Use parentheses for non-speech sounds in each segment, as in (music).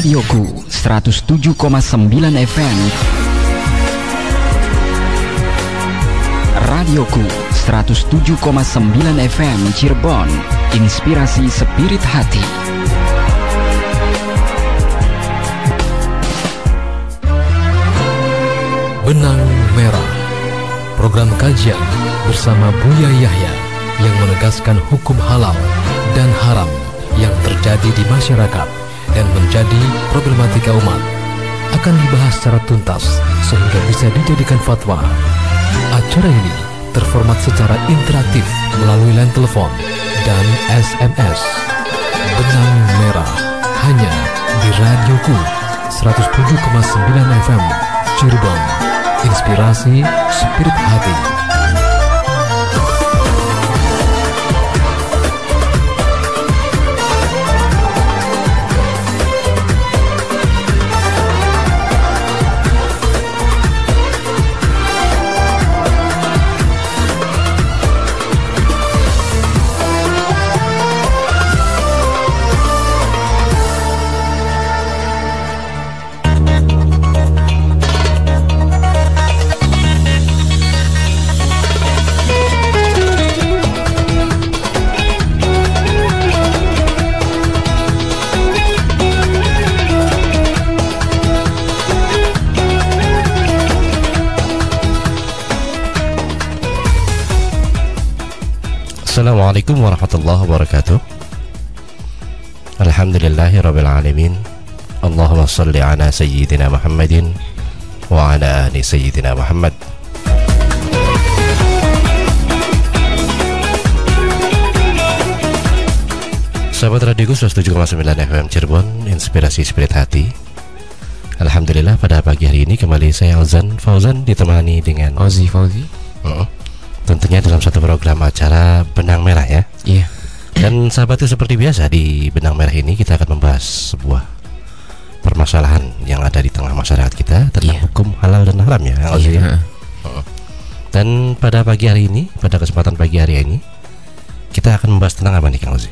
Radioku 107,9 FM Radioku 107,9 FM Cirebon. Inspirasi Spirit Hati. Benang Merah. Program kajian bersama Buya Yahya yang menegaskan hukum halal dan haram yang terjadi di masyarakat dan menjadi problematika umat akan dibahas secara tuntas sehingga bisa dijadikan fatwa. Acara ini terformat secara interaktif melalui line telepon dan SMS. Benang Merah hanya di Radioku 107,9 FM Cirebon. Inspirasi Spirit Hati. Assalamualaikum warahmatullahi wabarakatuh. Alhamdulillahi rabbil alamin. Allahumma salli ala sayyidina Muhammadin Wa ala ahli sayyidina Muhammad. Sahabat radioku 107,9 FM Cirebon Inspirasi Spirit Hati. Alhamdulillah pada pagi hari ini kembali saya Alzan Fauzan ditemani dengan Ozi Fauzi tentunya dalam satu program acara Benang Merah ya. Iya. Dan sahabat itu seperti biasa di Benang Merah ini kita akan membahas sebuah permasalahan yang ada di tengah masyarakat kita tentang iya. hukum halal dan haram ya. Iya. Ya. Dan pada pagi hari ini, pada kesempatan pagi hari ini, kita akan membahas tentang apa nih Kang Ozi?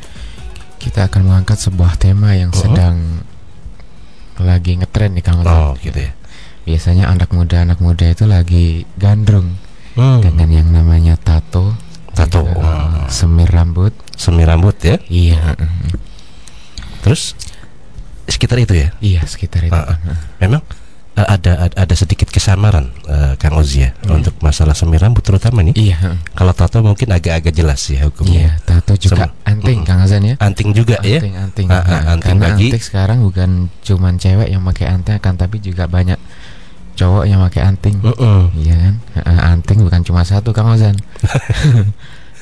Kita akan mengangkat sebuah tema yang -huh. sedang lagi ngetren nih Kang Ozi. Oh, gitu ya. Biasanya anak muda anak muda itu lagi gandrung hmm. dengan yang namanya tato. Tato. Uh, semir rambut. Semir rambut ya? Iya. Terus? Sekitar itu ya? Iya sekitar itu. Uh, uh. memang uh, ada, ada ada sedikit kesamaran uh, Kang Ozi ya hmm. untuk masalah semir rambut terutama nih. Iya kalau tato mungkin agak-agak jelas ya hukumnya. Iya tato juga Sem anting Kang Azan ya. Anting juga anting, ya anting uh, uh, anting karena bagi. anting sekarang bukan cuman cewek yang pakai anting akan tapi juga banyak cowok yang pakai anting. Uh -uh. iya kan? Anting bukan cuma satu kang Ozan. (laughs)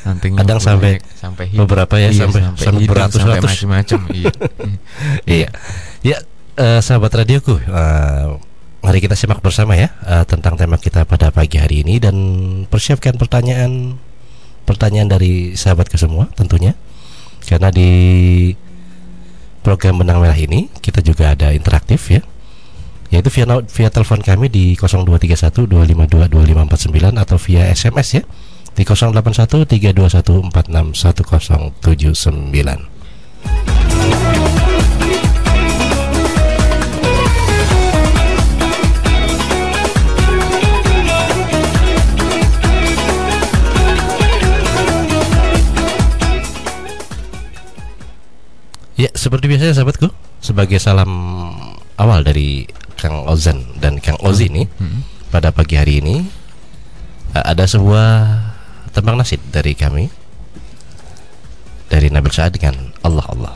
Anting kadang sampai sampai hidung. beberapa ya iya, sampai sampai, sampai beratus-ratus macam-macam iya. (laughs) Iya. Ya uh, sahabat radioku uh, mari kita simak bersama ya uh, tentang tema kita pada pagi hari ini dan persiapkan pertanyaan pertanyaan dari sahabat ke semua tentunya. Karena di program benang merah ini kita juga ada interaktif ya yaitu via via telepon kami di 0231 252 2549 atau via SMS ya di 081 321 461079. Ya, seperti biasa sahabatku, sebagai salam awal dari Kang Ozan dan Kang Ozi ini hmm. pada pagi hari ini eh, ada sebuah tembang nasib dari kami dari Nabil Sa'ad dengan Allah Allah.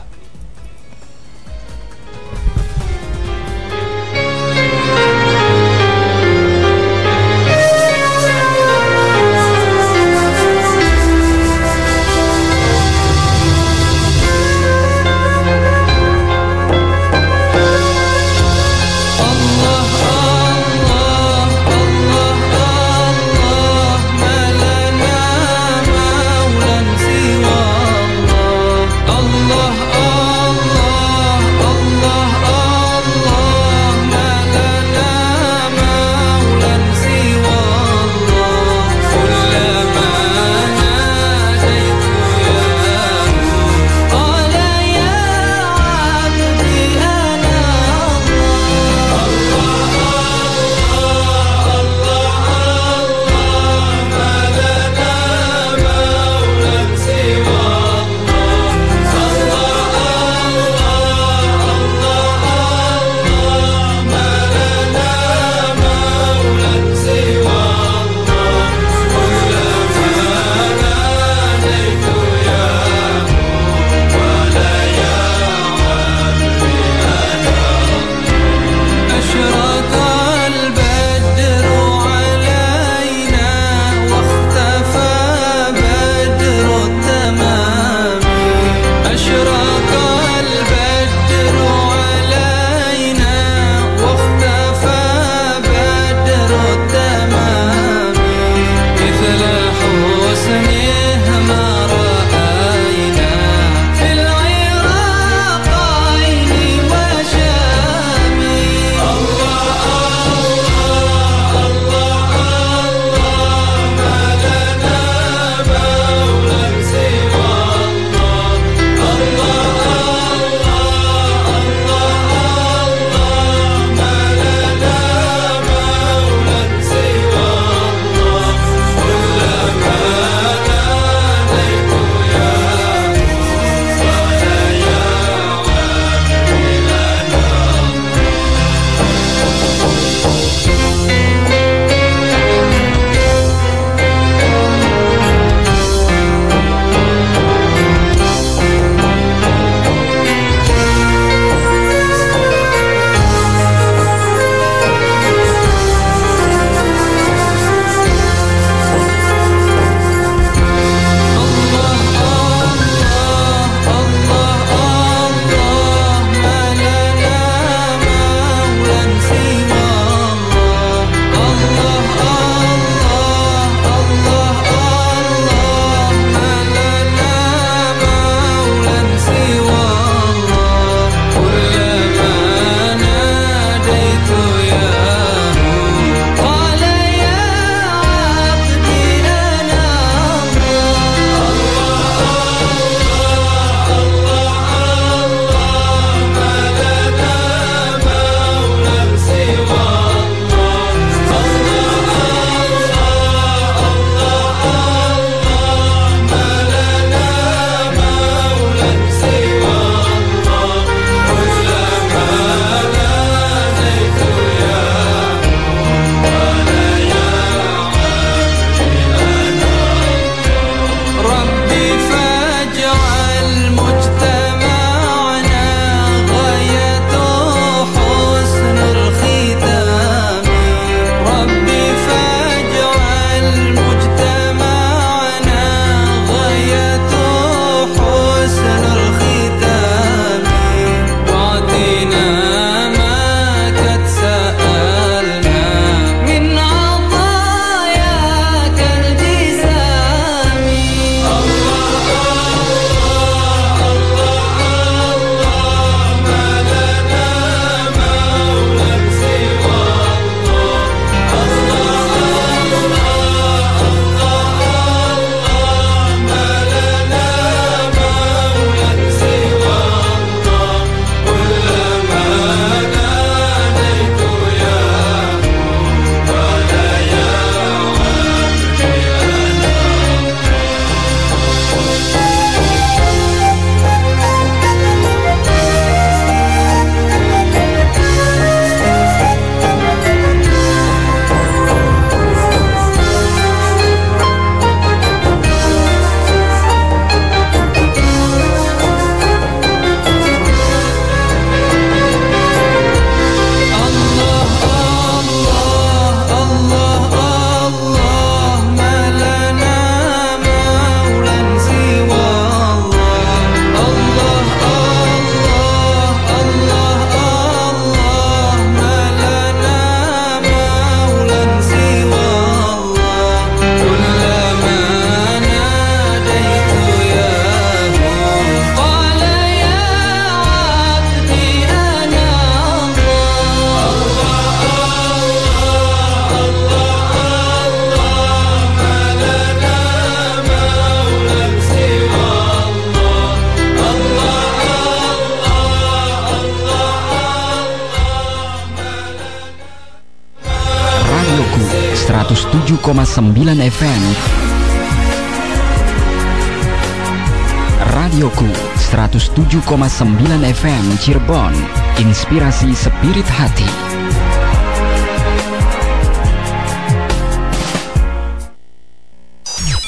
FM Cirebon Inspirasi Spirit Hati.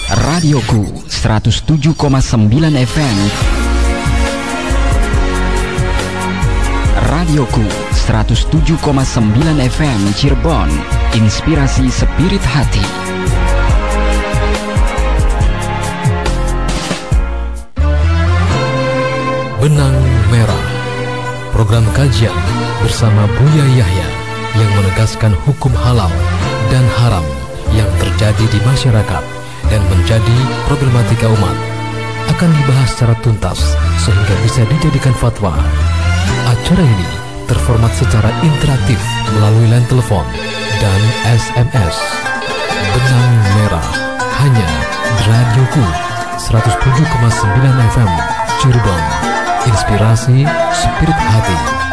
Radioku 107,9 FM Radioku 107,9 FM Cirebon Inspirasi Spirit Hati Benang Merah Program kajian bersama Buya Yahya yang menegaskan hukum halal dan haram yang terjadi di masyarakat dan menjadi problematika umat akan dibahas secara tuntas sehingga bisa dijadikan fatwa. Acara ini terformat secara interaktif melalui line telepon dan SMS. Benang Merah hanya di Radioku 107,9 FM Cirebon. Inspirasi Spirit Hati.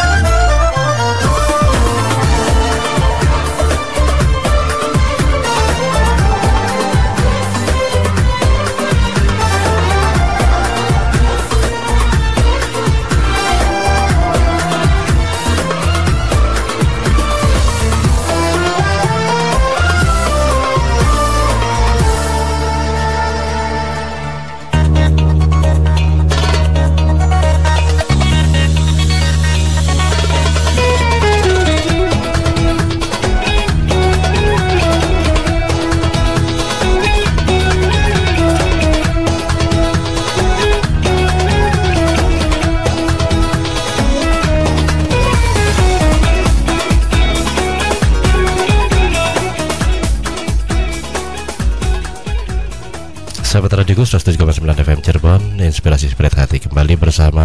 Radioku 107,9 FM Cirebon. Inspirasi Spirit Hati Kembali bersama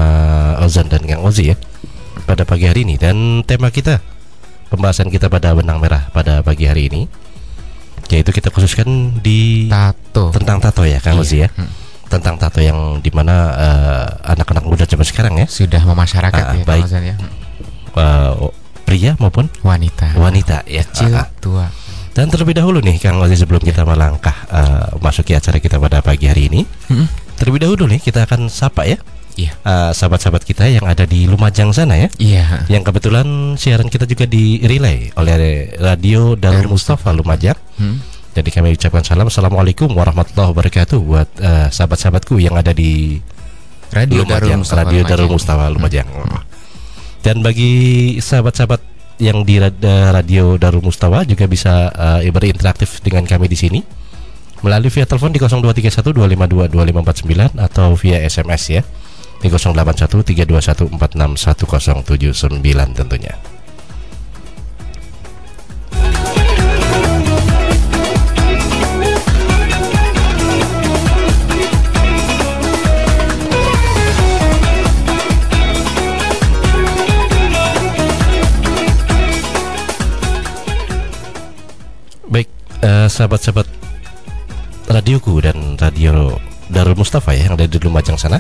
Ozan dan Kang Ozi ya Pada pagi hari ini. Dan tema kita Pembahasan kita pada benang merah pada pagi hari ini Yaitu kita khususkan di Tato. Tentang tato ya Kang iya. Ozi ya. Hmm. Tentang tato yang di mana uh, Anak-anak muda zaman sekarang ya. Sudah memasyarakat uh, ya Baik. Ya. Uh, Pria maupun Wanita. Wanita ya. Kecil uh, tua dan terlebih dahulu nih Kang Ozi sebelum kita melangkah uh, masuki acara kita pada pagi hari ini, hmm. terlebih dahulu nih kita akan sapa ya Iya. Uh, sahabat-sahabat kita yang ada di Lumajang sana ya. Iya. Yang kebetulan siaran kita juga di relay oleh Radio Darul Mustafa Lumajang. Hmm. Jadi kami ucapkan salam Assalamualaikum warahmatullahi wabarakatuh buat uh, sahabat-sahabatku yang ada di Radio Lumajang, Darul Mustafa Radio Lumajang. Darul Mustafa Lumajang. Hmm. Dan bagi sahabat-sahabat yang di radio Darul Mustawa juga bisa uh, berinteraktif dengan kami di sini melalui via telepon di 0231 252 2549 atau via SMS ya di 081 321 461 tentunya. Uh, sahabat-sahabat radioku dan radio Darul Mustafa ya yang ada di Lumajang sana.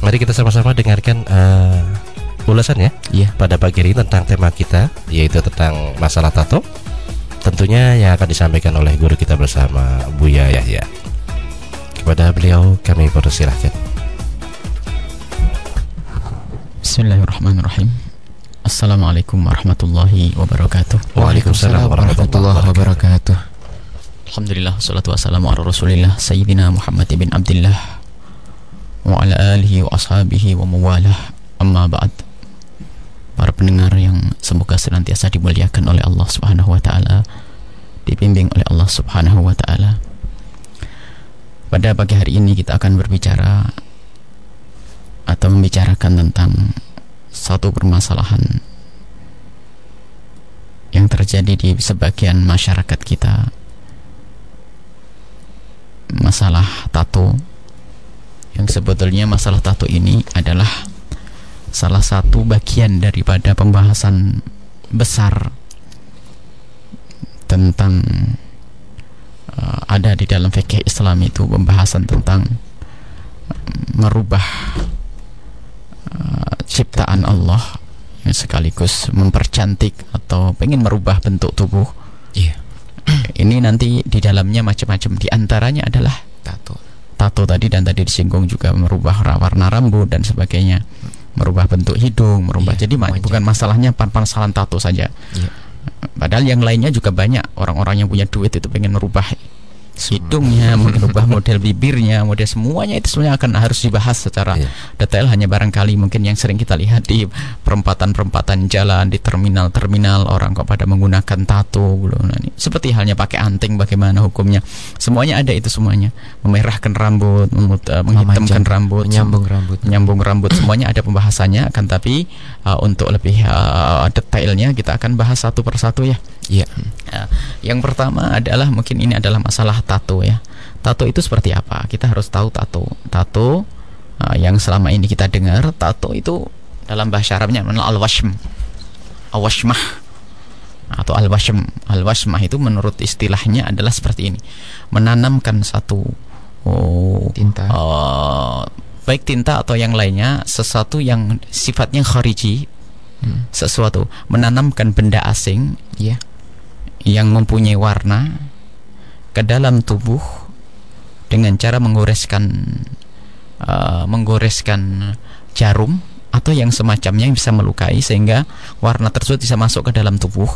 Mari kita sama-sama dengarkan uh, ulasan ya yeah. pada pagi ini tentang tema kita yaitu tentang masalah tato. Tentunya yang akan disampaikan oleh guru kita bersama Buya Yahya. Kepada beliau kami persilahkan. Bismillahirrahmanirrahim. Assalamualaikum warahmatullahi wabarakatuh. Waalaikumsalam warahmatullahi wabarakatuh. Alhamdulillah salatu wassalamu ala Rasulillah Sayyidina Muhammad bin Abdullah wa ala alihi wa ashabihi wa mawalah. Amma ba'd. Para pendengar yang semoga senantiasa dimuliakan oleh Allah Subhanahu wa taala, dibimbing oleh Allah Subhanahu wa taala. Pada pagi hari ini kita akan berbicara atau membicarakan tentang satu permasalahan yang terjadi di sebagian masyarakat kita masalah tato yang sebetulnya masalah tato ini adalah salah satu bagian daripada pembahasan besar tentang uh, ada di dalam fikih Islam itu pembahasan tentang merubah uh, ciptaan Allah yang sekaligus mempercantik atau pengen merubah bentuk tubuh yeah. (clears throat) ini nanti di dalamnya macam-macam. Di antaranya adalah tato. Tato tadi dan tadi disinggung juga merubah warna rambut dan sebagainya. Merubah bentuk hidung, merubah. Iya, Jadi wajah. bukan masalahnya pan-pan tato saja. Iya. Padahal yang lainnya juga banyak orang-orang yang punya duit itu pengen merubah hidungnya, merubah model bibirnya, model semuanya itu sebenarnya akan harus dibahas secara yeah. detail. Hanya barangkali mungkin yang sering kita lihat di perempatan-perempatan jalan, di terminal-terminal orang kok pada menggunakan tato, belum nah, seperti halnya pakai anting, bagaimana hukumnya? Semuanya ada itu semuanya, memerahkan rambut, memut, uh, menghitamkan rambut, menyambung rambut, menyambung rambut, semuanya ada pembahasannya. Akan tapi uh, untuk lebih uh, detailnya kita akan bahas satu persatu ya. Iya. Yeah. yang pertama adalah mungkin ini adalah masalah tato ya. Tato itu seperti apa? Kita harus tahu tato. Tato uh, yang selama ini kita dengar, tato itu dalam bahasa Arabnya al-washm. Al-washmah atau al-washm. Al-washmah itu menurut istilahnya adalah seperti ini. Menanamkan satu oh, tinta. Uh, baik tinta atau yang lainnya sesuatu yang sifatnya khariji hmm. sesuatu menanamkan benda asing ya yang mempunyai warna ke dalam tubuh dengan cara menggoreskan uh, menggoreskan jarum atau yang semacamnya yang bisa melukai sehingga warna tersebut bisa masuk ke dalam tubuh.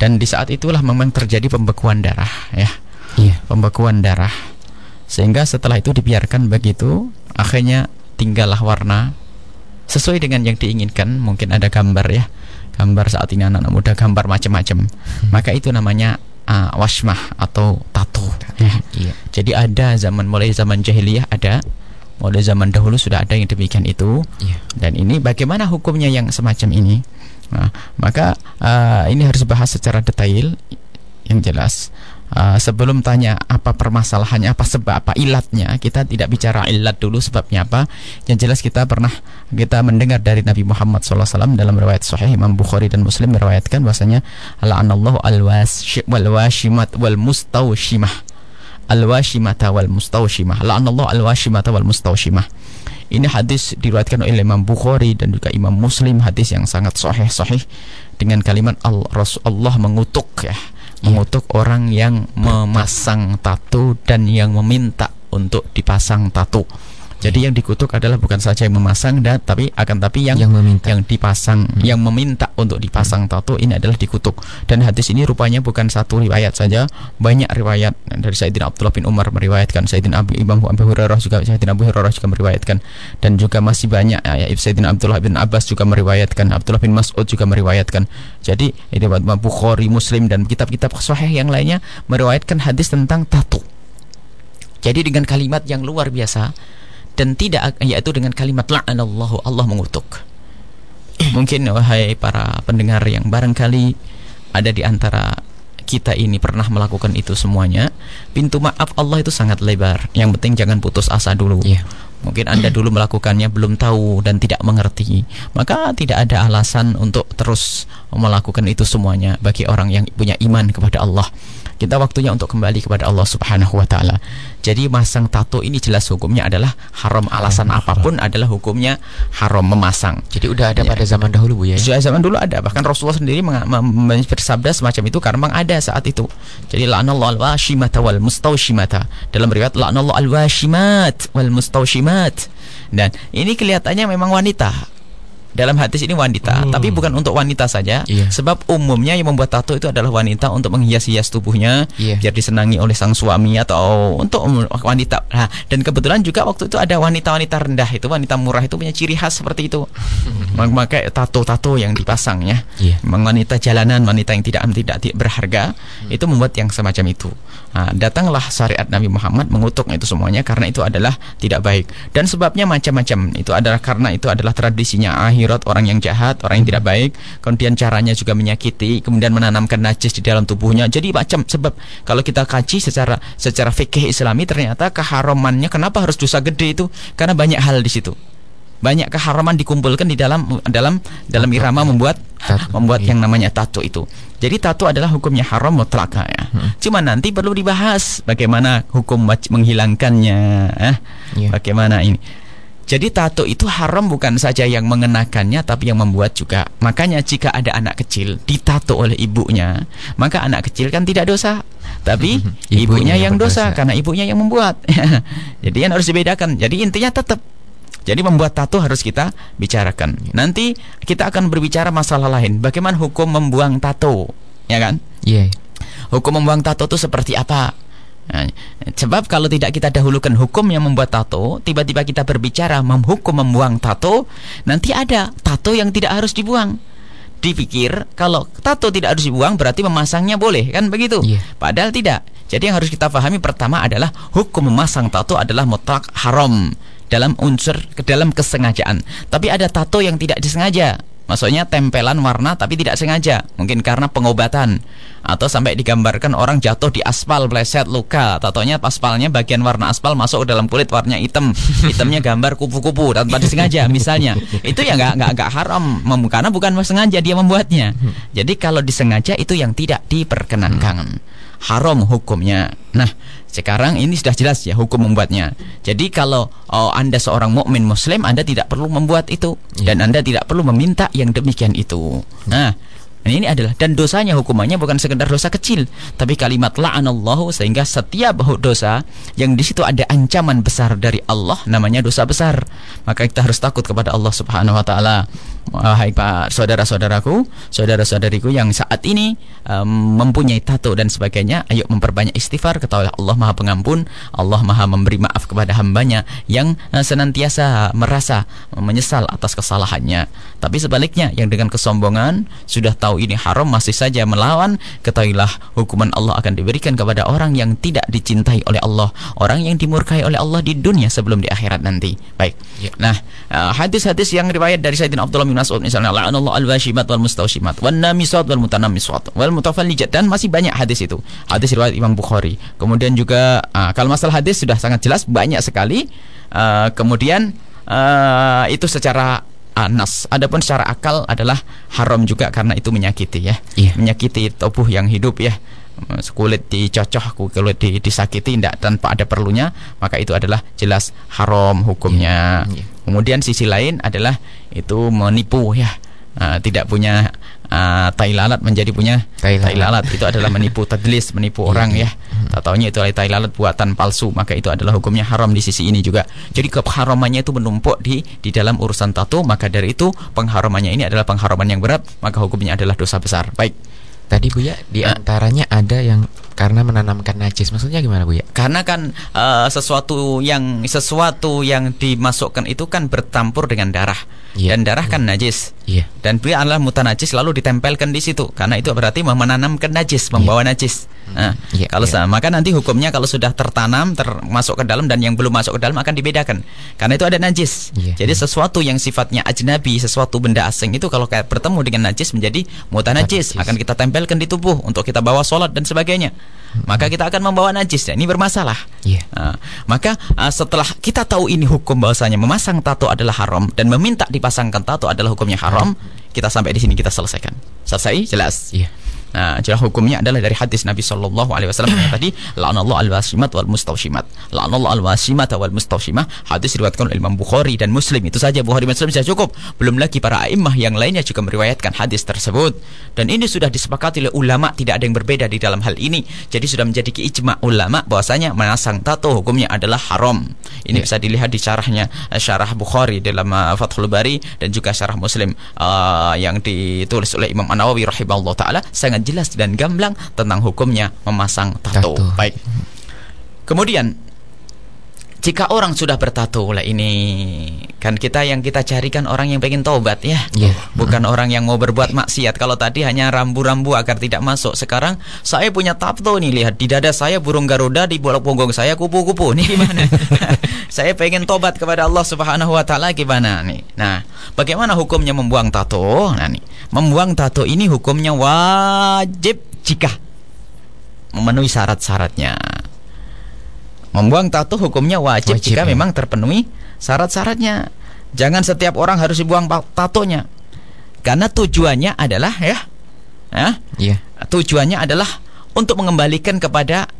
Dan di saat itulah memang terjadi pembekuan darah ya. Iya. pembekuan darah. Sehingga setelah itu dibiarkan begitu akhirnya tinggallah warna. Sesuai dengan yang diinginkan mungkin ada gambar ya gambar saat ini anak-anak muda gambar macam-macam hmm. maka itu namanya uh, wasmah atau tato ya. iya. jadi ada zaman mulai zaman jahiliyah ada mulai zaman dahulu sudah ada yang demikian itu iya. dan ini bagaimana hukumnya yang semacam ini nah, maka uh, ini harus dibahas secara detail yang jelas uh, sebelum tanya apa permasalahannya, apa sebab, apa ilatnya, kita tidak bicara ilat dulu sebabnya apa. Yang jelas kita pernah kita mendengar dari Nabi Muhammad SAW dalam riwayat Sahih Imam Bukhari dan Muslim meriwayatkan bahwasanya la'anallahu al-washimat wal mustawshimah al-washimata wal mustawshimah la'anallahu al-washimata wal mustawshimah ini hadis diriwayatkan oleh Imam Bukhari dan juga Imam Muslim hadis yang sangat sahih sahih dengan kalimat Allah mengutuk ya. Mengutuk orang yang memasang tato dan yang meminta untuk dipasang tato. Jadi yang dikutuk adalah bukan saja yang memasang dan tapi akan tapi yang yang meminta yang dipasang hmm. yang meminta untuk dipasang hmm. tato ini adalah dikutuk. Dan hadis ini rupanya bukan satu riwayat saja, banyak riwayat dari Sayyidina Abdullah bin Umar meriwayatkan, Sayyidina Abu Imam Abu Hurairah juga Sayyidina Abu Hurairah juga meriwayatkan dan juga masih banyak ya, Sayyidina Abdullah bin Abbas juga meriwayatkan, Abdullah bin Mas'ud juga meriwayatkan. Jadi ini Bukhari, Muslim dan kitab-kitab sahih yang lainnya meriwayatkan hadis tentang tato. Jadi dengan kalimat yang luar biasa dan tidak yaitu dengan kalimat la'anallahu Allah mengutuk. Mungkin wahai para pendengar yang barangkali ada di antara kita ini pernah melakukan itu semuanya, pintu maaf Allah itu sangat lebar. Yang penting jangan putus asa dulu. Yeah. Mungkin Anda dulu melakukannya belum tahu dan tidak mengerti, maka tidak ada alasan untuk terus melakukan itu semuanya bagi orang yang punya iman kepada Allah. Kita waktunya untuk kembali kepada Allah Subhanahu wa taala. Jadi masang tato ini jelas hukumnya adalah haram. Alasan haram. apa pun adalah hukumnya haram memasang. Jadi udah ada ya. pada zaman dahulu Bu ya. Sudah zaman dulu ada. Bahkan Rasulullah sendiri bersabda semacam itu karena memang ada saat itu. Jadi la'nallahu al-washimata wal mustawshimata. Dalam riwayat la'nallahu al-washimat wal mustawshimat. Dan ini kelihatannya memang wanita dalam hadis ini wanita, hmm. tapi bukan untuk wanita saja. Yeah. Sebab umumnya yang membuat tato itu adalah wanita untuk menghias-hias tubuhnya yeah. biar disenangi oleh sang suami atau untuk wanita. Nah, dan kebetulan juga waktu itu ada wanita-wanita rendah itu wanita murah itu punya ciri khas seperti itu. (laughs) Maka tato-tato yang dipasang ya. Yeah. Wanita jalanan, wanita yang tidak tidak berharga hmm. itu membuat yang semacam itu. Nah, datanglah syariat Nabi Muhammad mengutuk itu semuanya karena itu adalah tidak baik. Dan sebabnya macam-macam. Itu adalah karena itu adalah tradisinya akhir akhirat orang yang jahat, orang yang tidak baik, kemudian caranya juga menyakiti, kemudian menanamkan najis di dalam tubuhnya. Jadi macam sebab kalau kita kaji secara secara fikih Islami ternyata keharamannya kenapa harus dosa gede itu? Karena banyak hal di situ. Banyak keharaman dikumpulkan di dalam dalam dalam irama membuat tato, membuat iya. yang namanya tato itu. Jadi tato adalah hukumnya haram mutlak ya. Hmm. Cuma nanti perlu dibahas bagaimana hukum menghilangkannya, eh? Yeah. Bagaimana ini. Jadi tato itu haram bukan saja yang mengenakannya tapi yang membuat juga. Makanya jika ada anak kecil ditato oleh ibunya, maka anak kecil kan tidak dosa. Tapi ibunya, ibunya yang dosa, dosa karena ibunya yang membuat. (laughs) Jadi yang harus dibedakan. Jadi intinya tetap jadi membuat tato harus kita bicarakan. Nanti kita akan berbicara masalah lain. Bagaimana hukum membuang tato, ya kan? Iya. Yeah. Hukum membuang tato itu seperti apa? Nah, sebab kalau tidak kita dahulukan hukum yang membuat tato, tiba-tiba kita berbicara menghukum membuang tato, nanti ada tato yang tidak harus dibuang. Dipikir kalau tato tidak harus dibuang berarti memasangnya boleh, kan begitu? Yeah. Padahal tidak. Jadi yang harus kita pahami pertama adalah hukum memasang tato adalah mutlak haram dalam unsur ke dalam kesengajaan. Tapi ada tato yang tidak disengaja. Maksudnya tempelan warna tapi tidak sengaja. Mungkin karena pengobatan atau sampai digambarkan orang jatuh di aspal pleset luka. Tatonya aspalnya bagian warna aspal masuk ke dalam kulit warnanya hitam. Hitamnya gambar kupu-kupu tanpa disengaja misalnya. Itu ya nggak nggak nggak haram karena bukan sengaja dia membuatnya. Jadi kalau disengaja itu yang tidak diperkenankan. Haram hukumnya. Nah, sekarang ini sudah jelas ya hukum membuatnya. Jadi kalau oh, Anda seorang mukmin muslim, Anda tidak perlu membuat itu ya. dan Anda tidak perlu meminta yang demikian itu. Nah, ini adalah dan dosanya hukumannya bukan sekedar dosa kecil, tapi kalimat la'anallahu sehingga setiap dosa yang di situ ada ancaman besar dari Allah namanya dosa besar. Maka kita harus takut kepada Allah Subhanahu wa taala. Wahai Pak saudara-saudaraku, saudara-saudariku yang saat ini um, mempunyai tato dan sebagainya, ayo memperbanyak istighfar ketahuilah Allah Maha Pengampun, Allah Maha memberi maaf kepada hambanya yang uh, senantiasa merasa menyesal atas kesalahannya. Tapi sebaliknya yang dengan kesombongan sudah tahu ini haram masih saja melawan, ketahuilah hukuman Allah akan diberikan kepada orang yang tidak dicintai oleh Allah, orang yang dimurkai oleh Allah di dunia sebelum di akhirat nanti. Baik. Ya. Nah, uh, hadis-hadis uh, yang riwayat dari Sayyidina Abdullah bin Mas'ud misalnya la'anallahu al-washimat wal mustawshimat wan namisat wal mutanammisat wal mutafallijat dan masih banyak hadis itu. Hadis riwayat Imam Bukhari. Kemudian juga uh, kalau masalah hadis sudah sangat jelas banyak sekali. Uh, kemudian uh, itu secara anas. Adapun secara akal adalah haram juga karena itu menyakiti ya. Yeah. Menyakiti tubuh yang hidup ya kulit dicocok kulit disakiti tidak tanpa ada perlunya maka itu adalah jelas haram hukumnya yeah. Yeah. kemudian sisi lain adalah itu menipu ya. Uh, tidak punya uh, tai lalat menjadi punya tai lalat, tai lalat. itu adalah menipu tadlis menipu yeah, orang yeah. ya. Tak taunya itu tai lalat buatan palsu maka itu adalah hukumnya haram di sisi ini juga. Jadi keharamannya itu menumpuk di di dalam urusan tato maka dari itu pengharamannya ini adalah pengharaman yang berat maka hukumnya adalah dosa besar. Baik Tadi Bu ya, di antaranya ada yang karena menanamkan najis. Maksudnya gimana Bu ya? Karena kan uh, sesuatu yang sesuatu yang dimasukkan itu kan bertampur dengan darah. Yeah. Dan darah kan najis. Yeah. Dan dia adalah mutanajis lalu ditempelkan di situ. Karena itu berarti menanamkan najis, membawa yeah. najis. Nah, yeah, kalau yeah. sama maka nanti hukumnya kalau sudah tertanam termasuk ke dalam dan yang belum masuk ke dalam akan dibedakan. Karena itu ada najis. Yeah. Jadi sesuatu yang sifatnya ajnabi, sesuatu benda asing itu kalau kayak bertemu dengan najis menjadi mutanajis, akan kita tempelkan di tubuh untuk kita bawa sholat dan sebagainya. Maka kita akan membawa najis. Ini bermasalah. Yeah. Nah, maka uh, setelah kita tahu ini hukum bahwasanya memasang tato adalah haram dan meminta dipasangkan tato adalah hukumnya haram, kita sampai di sini kita selesaikan. Selesai? Jelas? Yeah. Nah, jelas hukumnya adalah dari hadis Nabi Shallallahu Alaihi Wasallam yang tadi, la'anallahu al-wasimat wal mustawshimat. La'anallahu al-wasimat wal mustawshimah. Hadis diriwayatkan oleh Imam Bukhari dan Muslim. Itu saja Bukhari dan Muslim sudah cukup. Belum lagi para a'immah yang lainnya juga meriwayatkan hadis tersebut. Dan ini sudah disepakati oleh ulama, tidak ada yang berbeda di dalam hal ini. Jadi sudah menjadi ijma ulama bahwasanya menasang tato hukumnya adalah haram. Ini yeah. bisa dilihat di syarahnya eh, syarah Bukhari dalam uh, Fathul Bari dan juga syarah Muslim uh, yang ditulis oleh Imam An-Nawawi rahimahullah taala sangat jelas dan gamblang tentang hukumnya memasang tato. tato. Baik. Kemudian jika orang sudah bertato lah ini kan kita yang kita carikan orang yang pengen tobat ya. Yeah. bukan hmm. orang yang mau berbuat maksiat. Kalau tadi hanya rambu-rambu agar tidak masuk. Sekarang saya punya tato nih lihat. Di dada saya burung garuda di bola punggung saya kupu-kupu. Nih gimana? (laughs) Saya pengen tobat kepada Allah Subhanahu wa taala gimana nih? Nah bagaimana hukumnya membuang tato? Nah nih. Membuang tato ini hukumnya wajib jika memenuhi syarat-syaratnya Membuang tato hukumnya wajib, wajib jika ya. memang terpenuhi syarat-syaratnya. Jangan setiap orang harus dibuang tatonya. Karena tujuannya adalah ya, ya, yeah. tujuannya adalah untuk mengembalikan kepada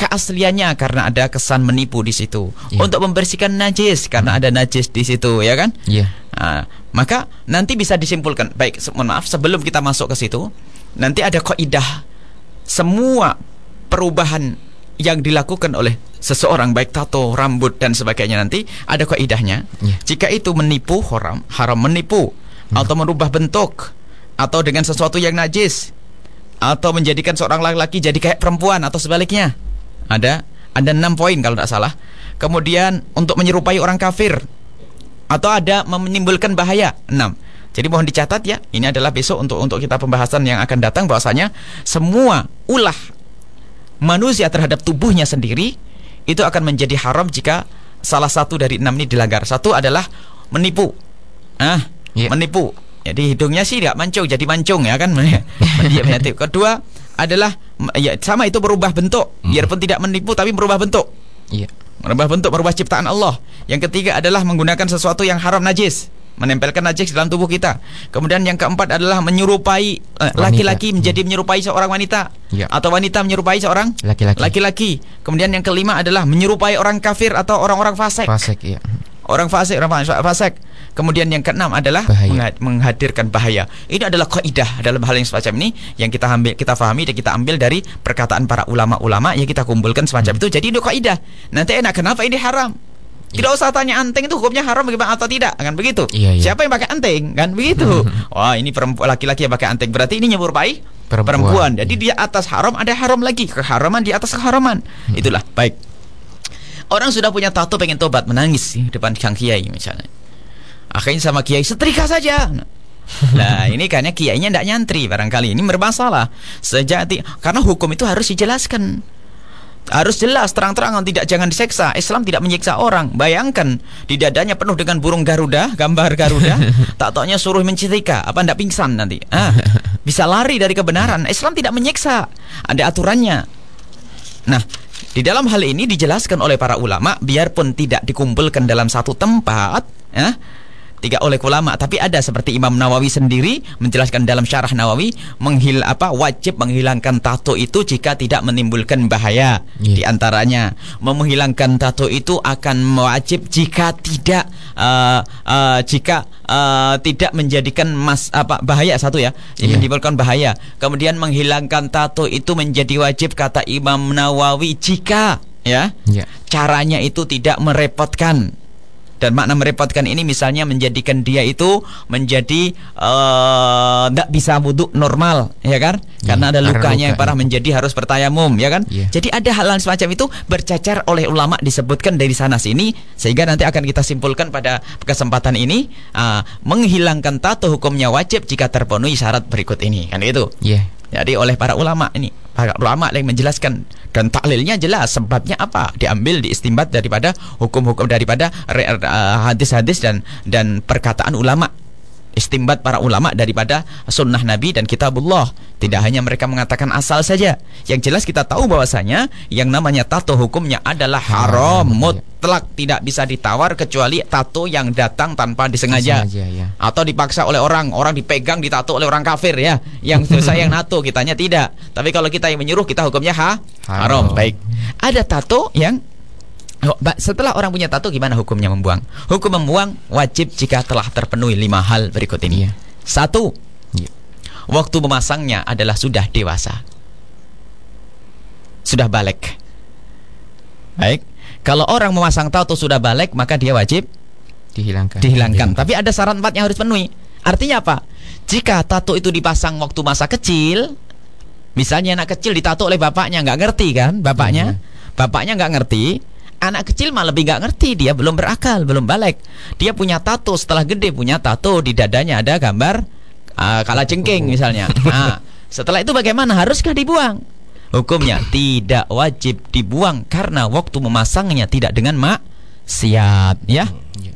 keasliannya karena ada kesan menipu di situ. Yeah. Untuk membersihkan najis karena hmm. ada najis di situ, ya kan? Iya. Yeah. Nah, maka nanti bisa disimpulkan. Baik, mohon maaf sebelum kita masuk ke situ, nanti ada kaidah semua perubahan yang dilakukan oleh seseorang baik tato, rambut dan sebagainya nanti ada kaidahnya. Yeah. Jika itu menipu haram, haram menipu hmm. atau merubah bentuk atau dengan sesuatu yang najis atau menjadikan seorang laki-laki jadi kayak perempuan atau sebaliknya. Ada ada enam poin kalau tidak salah. Kemudian untuk menyerupai orang kafir atau ada menimbulkan bahaya enam. Jadi mohon dicatat ya, ini adalah besok untuk untuk kita pembahasan yang akan datang bahwasanya semua ulah manusia terhadap tubuhnya sendiri itu akan menjadi haram jika salah satu dari enam ini dilanggar. Satu adalah menipu. Ah, yeah. menipu. Jadi hidungnya sih tidak mancung, jadi mancung ya kan. (laughs) Kedua adalah ya sama itu berubah bentuk, hmm. biarpun tidak menipu tapi berubah bentuk. Iya. Merubah bentuk, merubah ciptaan Allah. Yang ketiga adalah menggunakan sesuatu yang haram najis menempelkan najis dalam tubuh kita. Kemudian yang keempat adalah menyerupai eh, laki-laki uh, menjadi hmm. menyerupai seorang wanita ya. atau wanita menyerupai seorang laki-laki. Kemudian yang kelima adalah menyerupai orang kafir atau orang-orang fasik. Fasik, ya. Orang fasik, orang fasik. Kemudian yang keenam adalah bahaya. menghadirkan bahaya. Ini adalah kaidah dalam hal yang semacam ini yang kita ambil kita pahami dan kita ambil dari perkataan para ulama-ulama yang kita kumpulkan semacam hmm. itu. Jadi itu kaidah. Nanti enak kenapa ini haram? Tidak usah tanya anting itu hukumnya haram bagaimana atau tidak, kan begitu? Iya, iya. Siapa yang pakai anting, kan begitu? Wah, ini perempuan laki-laki yang pakai anting, berarti ini nyerupai perempuan. perempuan. Jadi di atas haram ada haram lagi, keharaman di atas keharaman. Hmm. Itulah, baik. Orang sudah punya tato pengen tobat menangis di depan sang kiai misalnya. Akhirnya sama kiai setrika saja. Nah (laughs) ini kayaknya kiainya tidak nyantri barangkali ini bermasalah sejati karena hukum itu harus dijelaskan harus jelas terang-terangan tidak jangan diseksa. Islam tidak menyiksa orang. Bayangkan di dadanya penuh dengan burung garuda, gambar garuda, (laughs) tak taunya suruh mencetika, apa ndak pingsan nanti. Ah, bisa lari dari kebenaran. Islam tidak menyiksa. Ada aturannya. Nah, di dalam hal ini dijelaskan oleh para ulama biarpun tidak dikumpulkan dalam satu tempat, ya, tiga oleh ulama tapi ada seperti Imam Nawawi sendiri menjelaskan dalam syarah Nawawi menghil apa wajib menghilangkan tato itu jika tidak menimbulkan bahaya yeah. di antaranya menghilangkan tato itu akan wajib jika tidak uh, uh, jika uh, tidak menjadikan mas apa bahaya satu ya yeah. menimbulkan bahaya kemudian menghilangkan tato itu menjadi wajib kata Imam Nawawi jika ya yeah. caranya itu tidak merepotkan dan makna merepotkan ini misalnya menjadikan dia itu menjadi tidak uh, bisa wudhu normal ya kan ya, karena ada lukanya yang parah ya. menjadi harus bertayamum ya kan ya. jadi ada hal-hal semacam itu bercacar oleh ulama disebutkan dari sana sini sehingga nanti akan kita simpulkan pada kesempatan ini uh, menghilangkan tato hukumnya wajib jika terpenuhi syarat berikut ini kan itu yeah. Jadi oleh para ulama ini, para ulama yang menjelaskan dan taklilnya jelas sebabnya apa? Diambil diistimbat daripada hukum-hukum daripada eh, hadis-hadis dan dan perkataan ulama istimbat para ulama daripada sunnah Nabi dan kitabullah. Tidak hanya mereka mengatakan asal saja. Yang jelas kita tahu bahwasanya yang namanya tato hukumnya adalah haram mutlak, tidak bisa ditawar kecuali tato yang datang tanpa disengaja. Disengaja ya. Atau dipaksa oleh orang, orang dipegang ditato oleh orang kafir ya. Yang selesai yang nato kitanya tidak. Tapi kalau kita yang menyuruh kita hukumnya ha haram. Baik. Ada tato yang setelah orang punya tato gimana hukumnya membuang? Hukum membuang wajib jika telah terpenuhi lima hal berikut ini. Yeah. Satu, yeah. waktu memasangnya adalah sudah dewasa, sudah balik. Baik, kalau orang memasang tato sudah balik maka dia wajib dihilangkan. Dihilangkan. Tapi ada syarat empat yang harus penuhi. Artinya apa? Jika tato itu dipasang waktu masa kecil, misalnya anak kecil ditato oleh bapaknya nggak ngerti kan, bapaknya, mm -hmm. bapaknya nggak ngerti, anak kecil malah lebih nggak ngerti. Dia belum berakal belum balik. Dia punya tato. Setelah gede punya tato di dadanya ada gambar uh, kala jengking misalnya. Nah, (laughs) setelah itu bagaimana? Haruskah dibuang? Hukumnya tidak wajib dibuang karena waktu memasangnya tidak dengan mak siap ya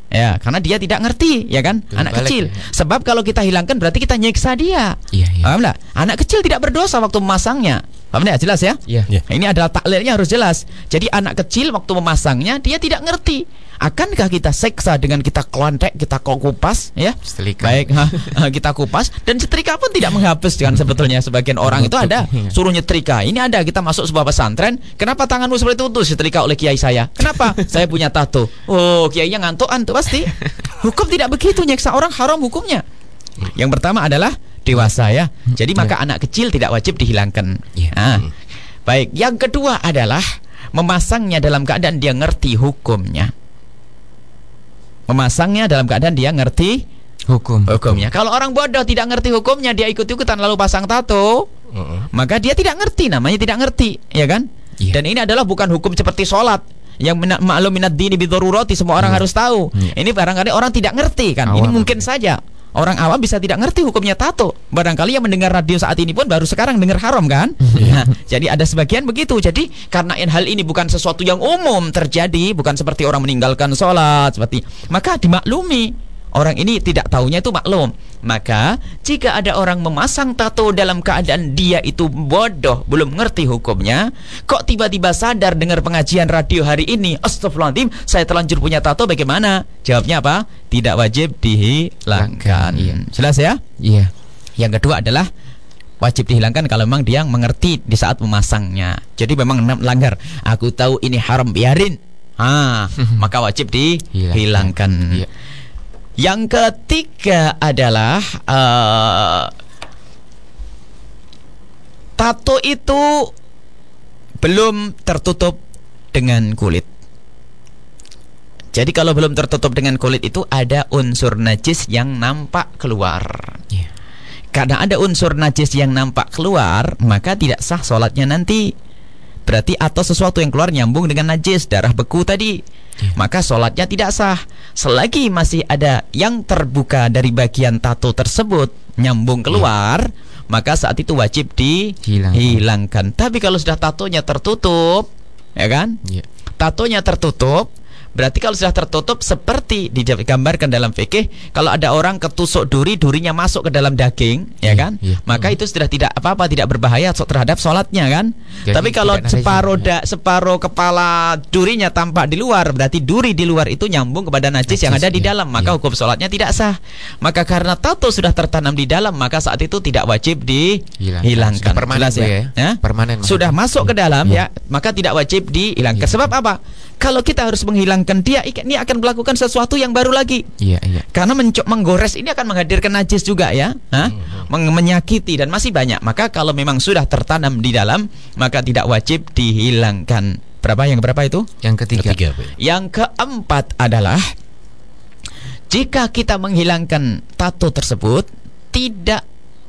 ya karena dia tidak ngerti ya kan? Belum anak kecil. ya. sebab kalau kita hilangkan berarti kita nyiksa dia. Iya, iya. anak kecil tidak berdosa waktu memasangnya Paham ya? Jelas ya? Iya. Iya. Nah, ini adalah taklirnya harus jelas. Jadi anak kecil waktu memasangnya dia tidak ngerti. Akankah kita seksa dengan kita kelontek, kita kok kupas ya? Setrika. Baik, ha, kita kupas dan setrika pun tidak menghapus kan sebetulnya sebagian orang itu ada suruh nyetrika. Ini ada kita masuk sebuah pesantren, kenapa tanganmu seperti itu tuh setrika oleh kiai saya? Kenapa? (laughs) saya punya tato. Oh, kiainya ngantukan tuh pasti. Hukum tidak begitu nyeksa orang haram hukumnya. Yang pertama adalah dewasa ya. Jadi maka anak kecil tidak wajib dihilangkan. Iya. Ah. Baik, yang kedua adalah memasangnya dalam keadaan dia ngerti hukumnya. Memasangnya dalam keadaan dia ngerti Hukum. hukumnya. Kalau orang bodoh tidak ngerti hukumnya, dia ikut-ikutan lalu pasang tato, Heeh. maka dia tidak ngerti namanya tidak ngerti, ya kan? Iya. Dan ini adalah bukan hukum seperti sholat yang mina- maklum minat dini bidururati semua orang harus tahu. Iya. Ini barangkali orang tidak ngerti kan. Ini Awam. mungkin saja orang awam bisa tidak ngerti hukumnya tato. Barangkali yang mendengar radio saat ini pun baru sekarang dengar haram kan. Nah, jadi ada sebagian begitu. Jadi karena hal ini bukan sesuatu yang umum terjadi, bukan seperti orang meninggalkan sholat seperti maka dimaklumi. Orang ini tidak tahunya itu maklum. Maka jika ada orang memasang tato dalam keadaan dia itu bodoh, belum ngerti hukumnya, kok tiba-tiba sadar dengar pengajian radio hari ini, astagfirullahaladzim, saya terlanjur punya tato bagaimana? Jawabnya apa? Tidak wajib dihilangkan. Iya. Jelas ya? Iya. Yang kedua adalah wajib dihilangkan kalau memang dia mengerti di saat memasangnya. Jadi memang melanggar. Aku tahu ini haram, biarin. Ah, (laughs) maka wajib dihilangkan. Iya. Yang ketiga adalah eh, tato itu belum tertutup dengan kulit. Jadi kalau belum tertutup dengan kulit itu ada unsur najis yang nampak keluar. Iya. Karena ada unsur najis yang nampak keluar, maka tidak sah sholatnya nanti. Berarti atau sesuatu yang keluar nyambung dengan najis, darah beku tadi. Maka sholatnya tidak sah. Selagi masih ada yang terbuka dari bagian tato tersebut nyambung keluar, maka saat itu wajib Hilangkan. dihilangkan. Tapi kalau sudah tatonya tertutup, ya kan? Iya. Tatonya tertutup, berarti kalau sudah tertutup seperti digambarkan dalam fikih, kalau ada orang ketusuk duri, durinya masuk ke dalam daging, ya Iya, kan? iya. Maka itu sudah tidak apa-apa, tidak berbahaya terhadap sholatnya kan? Jadi Tapi kalau separuh ya. da, separuh kepala durinya tampak di luar, berarti duri di luar itu nyambung kepada najis, yang Najis, ada di iya. dalam, maka Iya. hukum sholatnya tidak sah. Maka karena tato sudah tertanam di dalam, maka saat itu tidak wajib Hilangkan. dihilangkan. Sudah permanen, Jelas ya? ya? Permanen Sudah masuk ke dalam Iya. ya, maka tidak wajib dihilangkan. Sebab apa? Kalau kita harus menghilangkan dia, ini akan melakukan sesuatu yang baru lagi. Iya, iya. Karena menggores ini akan menghadirkan najis juga ya, Hah? Men- menyakiti dan masih banyak. Maka kalau memang sudah tertanam di dalam, maka tidak wajib dihilangkan. Berapa yang berapa itu? Yang ketiga. Ketiga. Yang keempat adalah jika kita menghilangkan tato tersebut tidak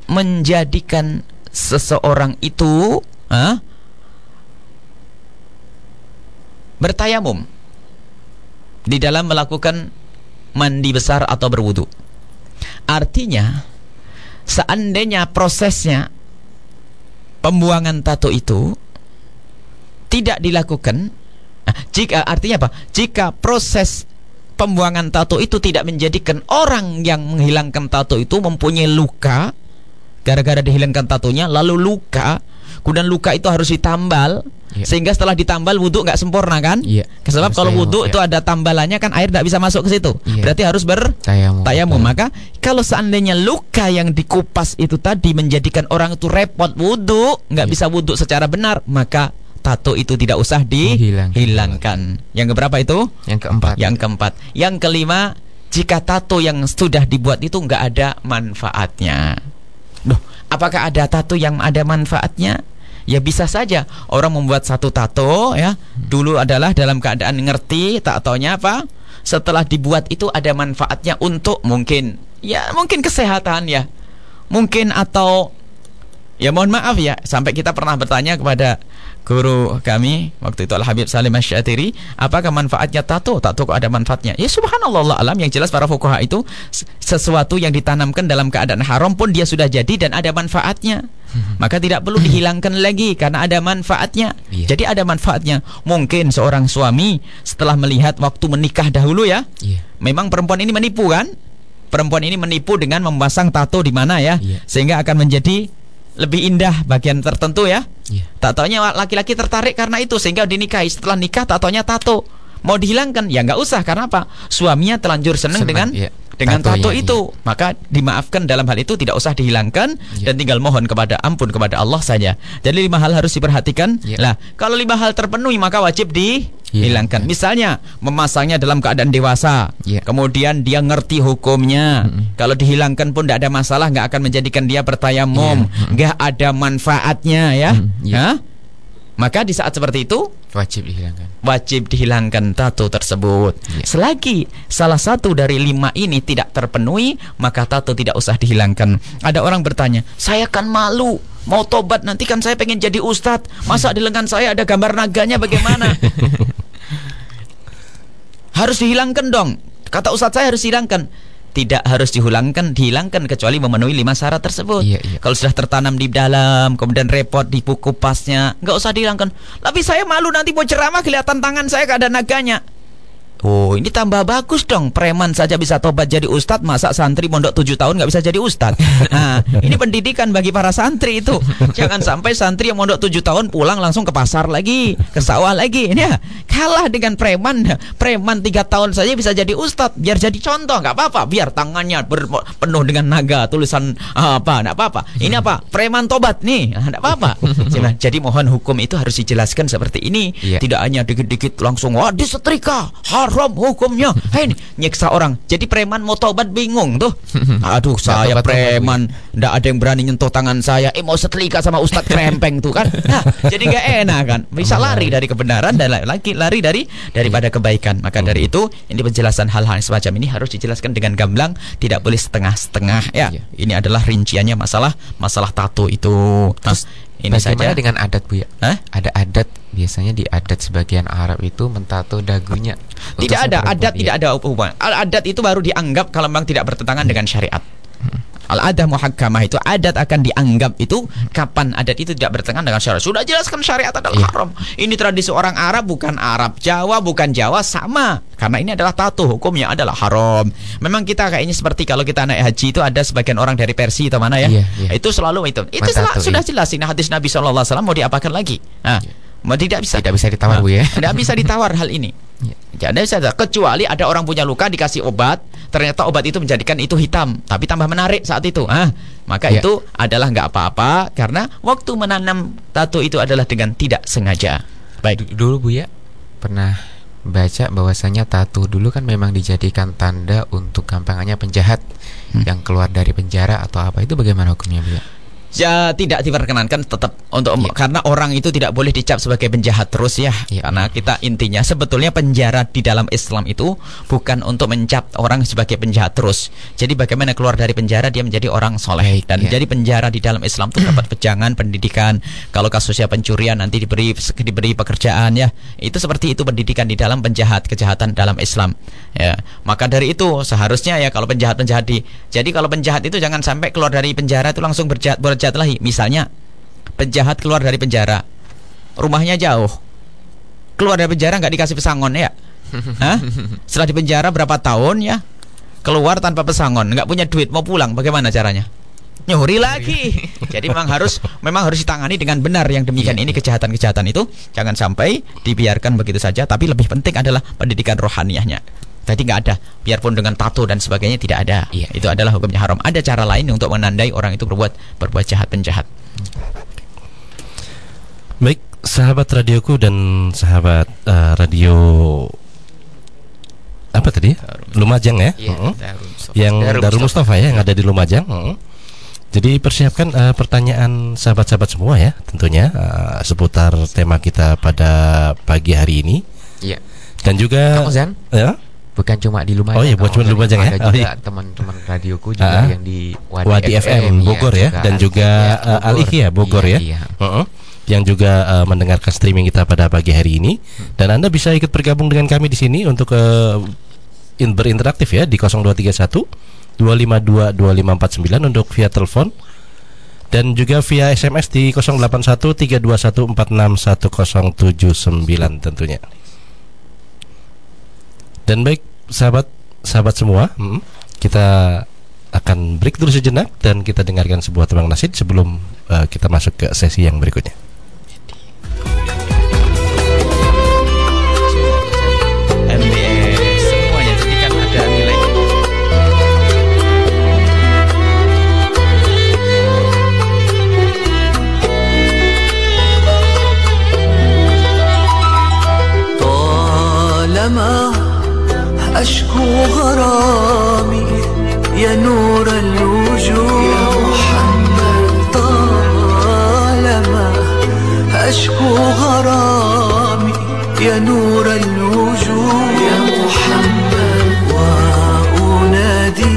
menjadikan seseorang itu ah, bertayamum di dalam melakukan mandi besar atau berwudu. Artinya seandainya prosesnya pembuangan tato itu tidak dilakukan Nah, jika artinya apa? Jika proses pembuangan tato itu tidak menjadikan orang yang menghilangkan tato itu mempunyai luka gara-gara dihilangkan tatonya lalu luka kemudian luka itu harus ditambal Iya. sehingga setelah ditambal wudhu nggak sempurna kan? Iya. Sebab kalau wudhu iya. itu ada tambalannya kan air tidak bisa masuk ke situ. Iya. Berarti harus ber Tayamum. tayamum. Maka kalau seandainya luka yang dikupas itu tadi menjadikan orang itu repot wudhu, nggak Iya. bisa wudhu secara benar, maka tato itu tidak usah Dihilangkan. Yang keberapa itu? Yang keempat. Yang keempat. Yang kelima, jika tato yang sudah dibuat itu nggak ada manfaatnya. Loh, apakah ada tato yang ada manfaatnya? Ya bisa saja. Orang membuat satu tato ya. Dulu adalah dalam keadaan ngerti tak taunya apa. Setelah dibuat itu ada manfaatnya untuk mungkin ya mungkin kesehatan ya. Mungkin atau ya mohon maaf ya. Sampai kita pernah bertanya kepada guru kami waktu itu Al Habib Salim Asyatiri apakah manfaatnya? Tato tato kok ada manfaatnya. Ya subhanallah Allah alam. Yang jelas para fuqaha itu sesuatu yang ditanamkan dalam keadaan haram pun dia sudah jadi dan ada manfaatnya. (laughs) Maka tidak perlu dihilangkan lagi karena ada manfaatnya. Iya. jadi ada manfaatnya. Mungkin seorang suami setelah melihat waktu menikah dahulu ya Iya. memang perempuan ini menipu kan? Perempuan ini menipu dengan memasang tato di mana ya Iya. sehingga akan menjadi lebih indah bagian tertentu ya. Yeah. Tak taunya laki-laki tertarik karena itu sehingga dinikahi. Setelah nikah tak taunya tato. Mau dihilangkan ya nggak usah karena apa? Suaminya telanjur seneng, seneng dengan yeah dengan tato, tato itu iya. maka dimaafkan dalam hal itu tidak usah dihilangkan ya. dan tinggal mohon kepada ampun kepada Allah saja jadi lima hal harus diperhatikan ya. lah kalau lima hal terpenuhi maka wajib dihilangkan ya. misalnya memasangnya dalam keadaan dewasa ya. kemudian dia ngerti hukumnya -hmm. kalau dihilangkan pun tidak ada masalah nggak akan menjadikan dia bertayamum ya. nggak ada manfaatnya ya, -hmm. ya. Maka di saat seperti itu wajib dihilangkan. Wajib dihilangkan tato tersebut. Ya. Selagi salah satu dari lima ini tidak terpenuhi, maka tato tidak usah dihilangkan. Ada orang bertanya, saya kan malu mau tobat nanti kan saya pengen jadi ustadz. Masa di lengan saya ada gambar naganya bagaimana? (laughs) harus dihilangkan dong. Kata ustadz saya harus dihilangkan tidak harus dihilangkan dihilangkan kecuali memenuhi lima syarat tersebut. Iya, iya. Kalau sudah tertanam di dalam, kemudian repot di buku pasnya, nggak usah dihilangkan. Tapi saya malu nanti mau ceramah kelihatan tangan saya ada naganya. Oh ini tambah bagus dong. Preman saja bisa tobat jadi ustadz Masa santri mondok tujuh tahun nggak bisa jadi ustadz? Nah ini pendidikan bagi para santri itu. Jangan sampai santri yang mondok tujuh tahun Pulang langsung ke pasar lagi Ke sawah lagi. Ini ya, Kalah dengan preman. Preman tiga tahun saja bisa jadi ustadz Biar jadi contoh. Nggak apa-apa Biar tangannya penuh dengan naga Tulisan apa nggak apa-apa. Ini apa? Preman tobat nih. Nggak apa-apa. Jadi mohon hukum itu harus dijelaskan seperti ini. Yeah. Tidak hanya dikit-dikit langsung Wah disetrika haram hukumnya. Hei, nyiksa orang. Jadi preman mau tobat bingung tuh. (laughs) Aduh, saya preman, ndak ada yang berani nyentuh tangan saya. Eh mau setelika sama Ustadz krempeng tuh kan. Nah, jadi nggak enak kan. Bisa lari dari kebenaran dan lagi lari dari daripada kebaikan. Maka dari itu, ini penjelasan hal-hal semacam ini harus dijelaskan dengan gamblang, tidak boleh setengah-setengah ya. Iya. Ini adalah rinciannya masalah masalah tato itu. Nah, ini Bagaimana saja dengan adat Bu ya? Hah? Ada adat biasanya di adat sebagian Arab itu mentato dagunya. Tidak ada adat, tidak ada hubungan. Adat itu baru dianggap kalau memang tidak bertentangan hmm. dengan syariat. Hmm. Al-adah muhakkamah itu adat akan dianggap itu kapan adat itu tidak bertentangan dengan syariat. Sudah jelaskan syariat adalah yeah. haram. Ini tradisi orang Arab bukan Arab, Jawa bukan Jawa sama. Karena ini adalah tato, hukumnya adalah haram. Memang kita kayaknya seperti kalau kita naik haji itu ada sebagian orang dari Persia atau mana ya. Yeah, yeah. Itu selalu itu. Itu Mentato, sudah iya. jelas ini hadis Nabi SAW mau diapakan lagi. Nah, yeah. Tidak bisa. Tidak bisa ditawar nah, Bu ya. (laughs) Tidak bisa ditawar hal ini. Jadi saja kecuali ada orang punya luka dikasih obat ternyata obat itu menjadikan itu hitam tapi tambah menarik saat itu ah maka ya. itu adalah nggak apa-apa karena waktu menanam tato itu adalah dengan tidak sengaja baik dulu bu ya pernah baca bahwasanya tato dulu kan memang dijadikan tanda untuk gampangannya penjahat hmm. yang keluar dari penjara atau apa itu bagaimana hukumnya bu ya ya tidak diperkenankan tetap untuk ya. karena orang itu tidak boleh dicap sebagai penjahat terus ya. ya karena kita intinya sebetulnya penjara di dalam Islam itu bukan untuk mencap orang sebagai penjahat terus. Jadi bagaimana keluar dari penjara dia menjadi orang soleh. Dan ya. jadi penjara di dalam Islam itu dapat (clears throat) pejangan pendidikan. Kalau kasusnya pencurian nanti diberi diberi pekerjaan ya. Itu seperti itu pendidikan di dalam penjahat kejahatan dalam Islam. Ya. Maka dari itu seharusnya ya kalau penjahat penjahat di jadi kalau penjahat itu jangan sampai keluar dari penjara itu langsung berjahat berjahat lagi misalnya penjahat keluar dari penjara. Rumahnya jauh. Keluar dari penjara nggak dikasih pesangon ya? (laughs) Hah? setelah di penjara berapa tahun ya? Keluar tanpa pesangon nggak punya duit mau pulang bagaimana caranya? Nyuri lagi. Jadi memang harus memang harus ditangani dengan benar yang demikian yeah. ini kejahatan-kejahatan itu. Jangan sampai dibiarkan begitu saja tapi lebih penting adalah pendidikan rohaniahnya Tadi nggak ada, biarpun dengan tato dan sebagainya tidak ada. Iya. Itu adalah hukumnya haram. Ada cara lain untuk menandai orang itu berbuat berbuat jahat penjahat. Baik, sahabat radioku dan sahabat uh, radio apa tadi? Lumajang ya? Iya, uh -huh. Yang Darul Mustafa ya, yang ada di Lumajang. Uh -huh. Jadi persiapkan uh, pertanyaan sahabat-sahabat semua ya, tentunya uh, seputar tema kita pada pagi hari ini. Iya. Dan juga Kamu Zan? Ya? Bukan cuma di Lumajang. Oh iya, bukan cuma di Lumajang ya. Ada oh, juga iya. (laughs) teman-teman radioku juga uh, yang di Wadi, Wadi FM, FM Bogor ya, ya dan juga Alif ya Bogor iya, ya. Iya. Yang juga uh, mendengarkan streaming kita pada pagi hari ini dan Anda bisa ikut bergabung dengan kami di sini untuk uh, in berinteraktif ya di 0231 252 2549 untuk via telepon dan juga via SMS di 081 321 461 tentunya. Dan baik sahabat sahabat semua, hmm. kita akan break dulu sejenak dan kita dengarkan sebuah tembang nasid sebelum uh, kita masuk ke sesi yang berikutnya. Jadi. وغرامي يا نور الوجوه يا محمد طالما أشكو غرامي يا نور الوجوه يا محمد. وأنادي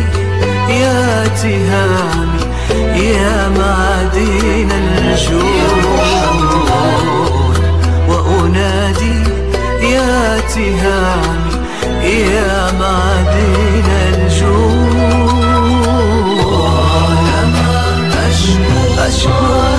يا تهامي يا معدن الجود. وأنادي يا تهامي يا معدن طالما أشكو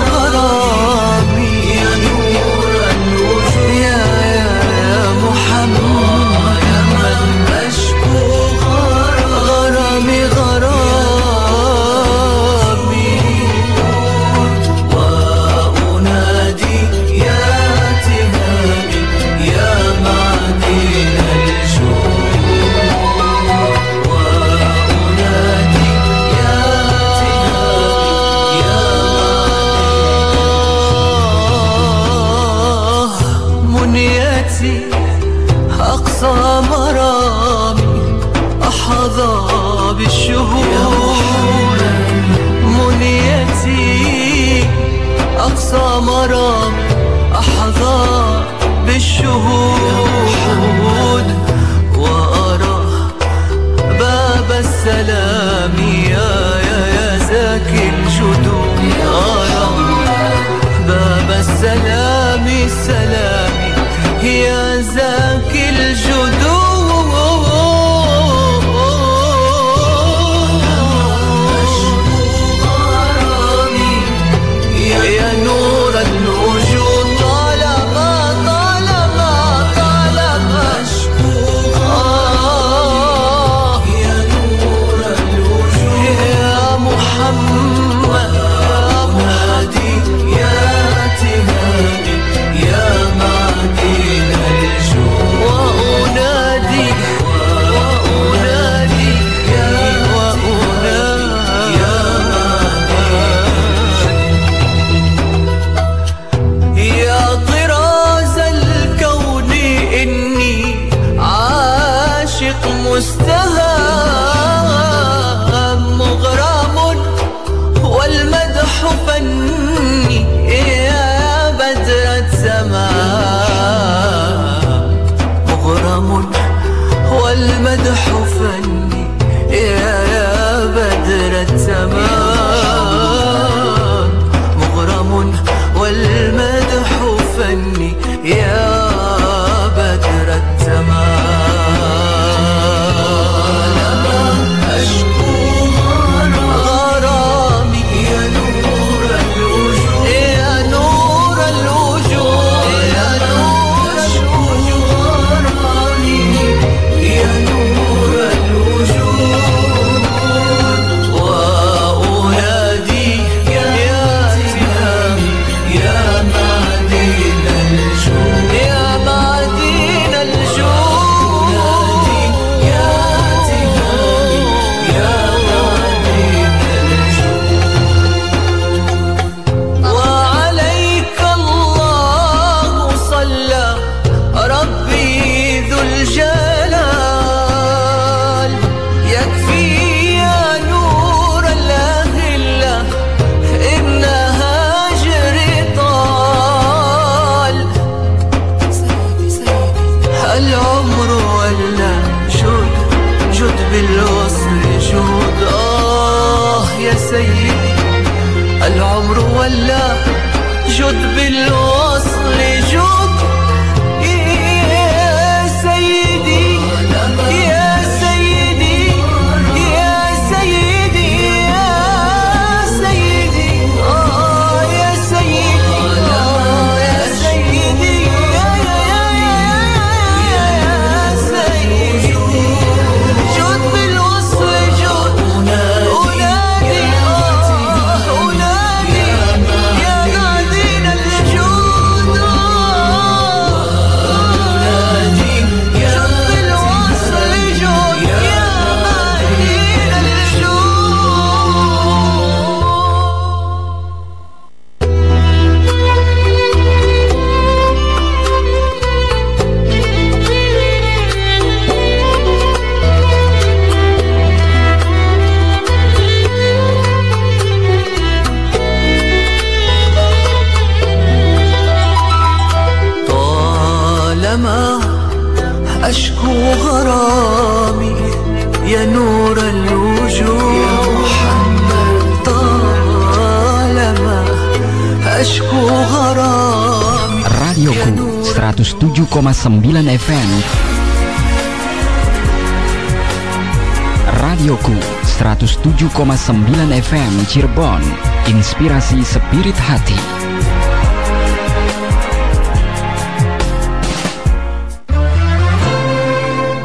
107,9 FM Cirebon Inspirasi Spirit Hati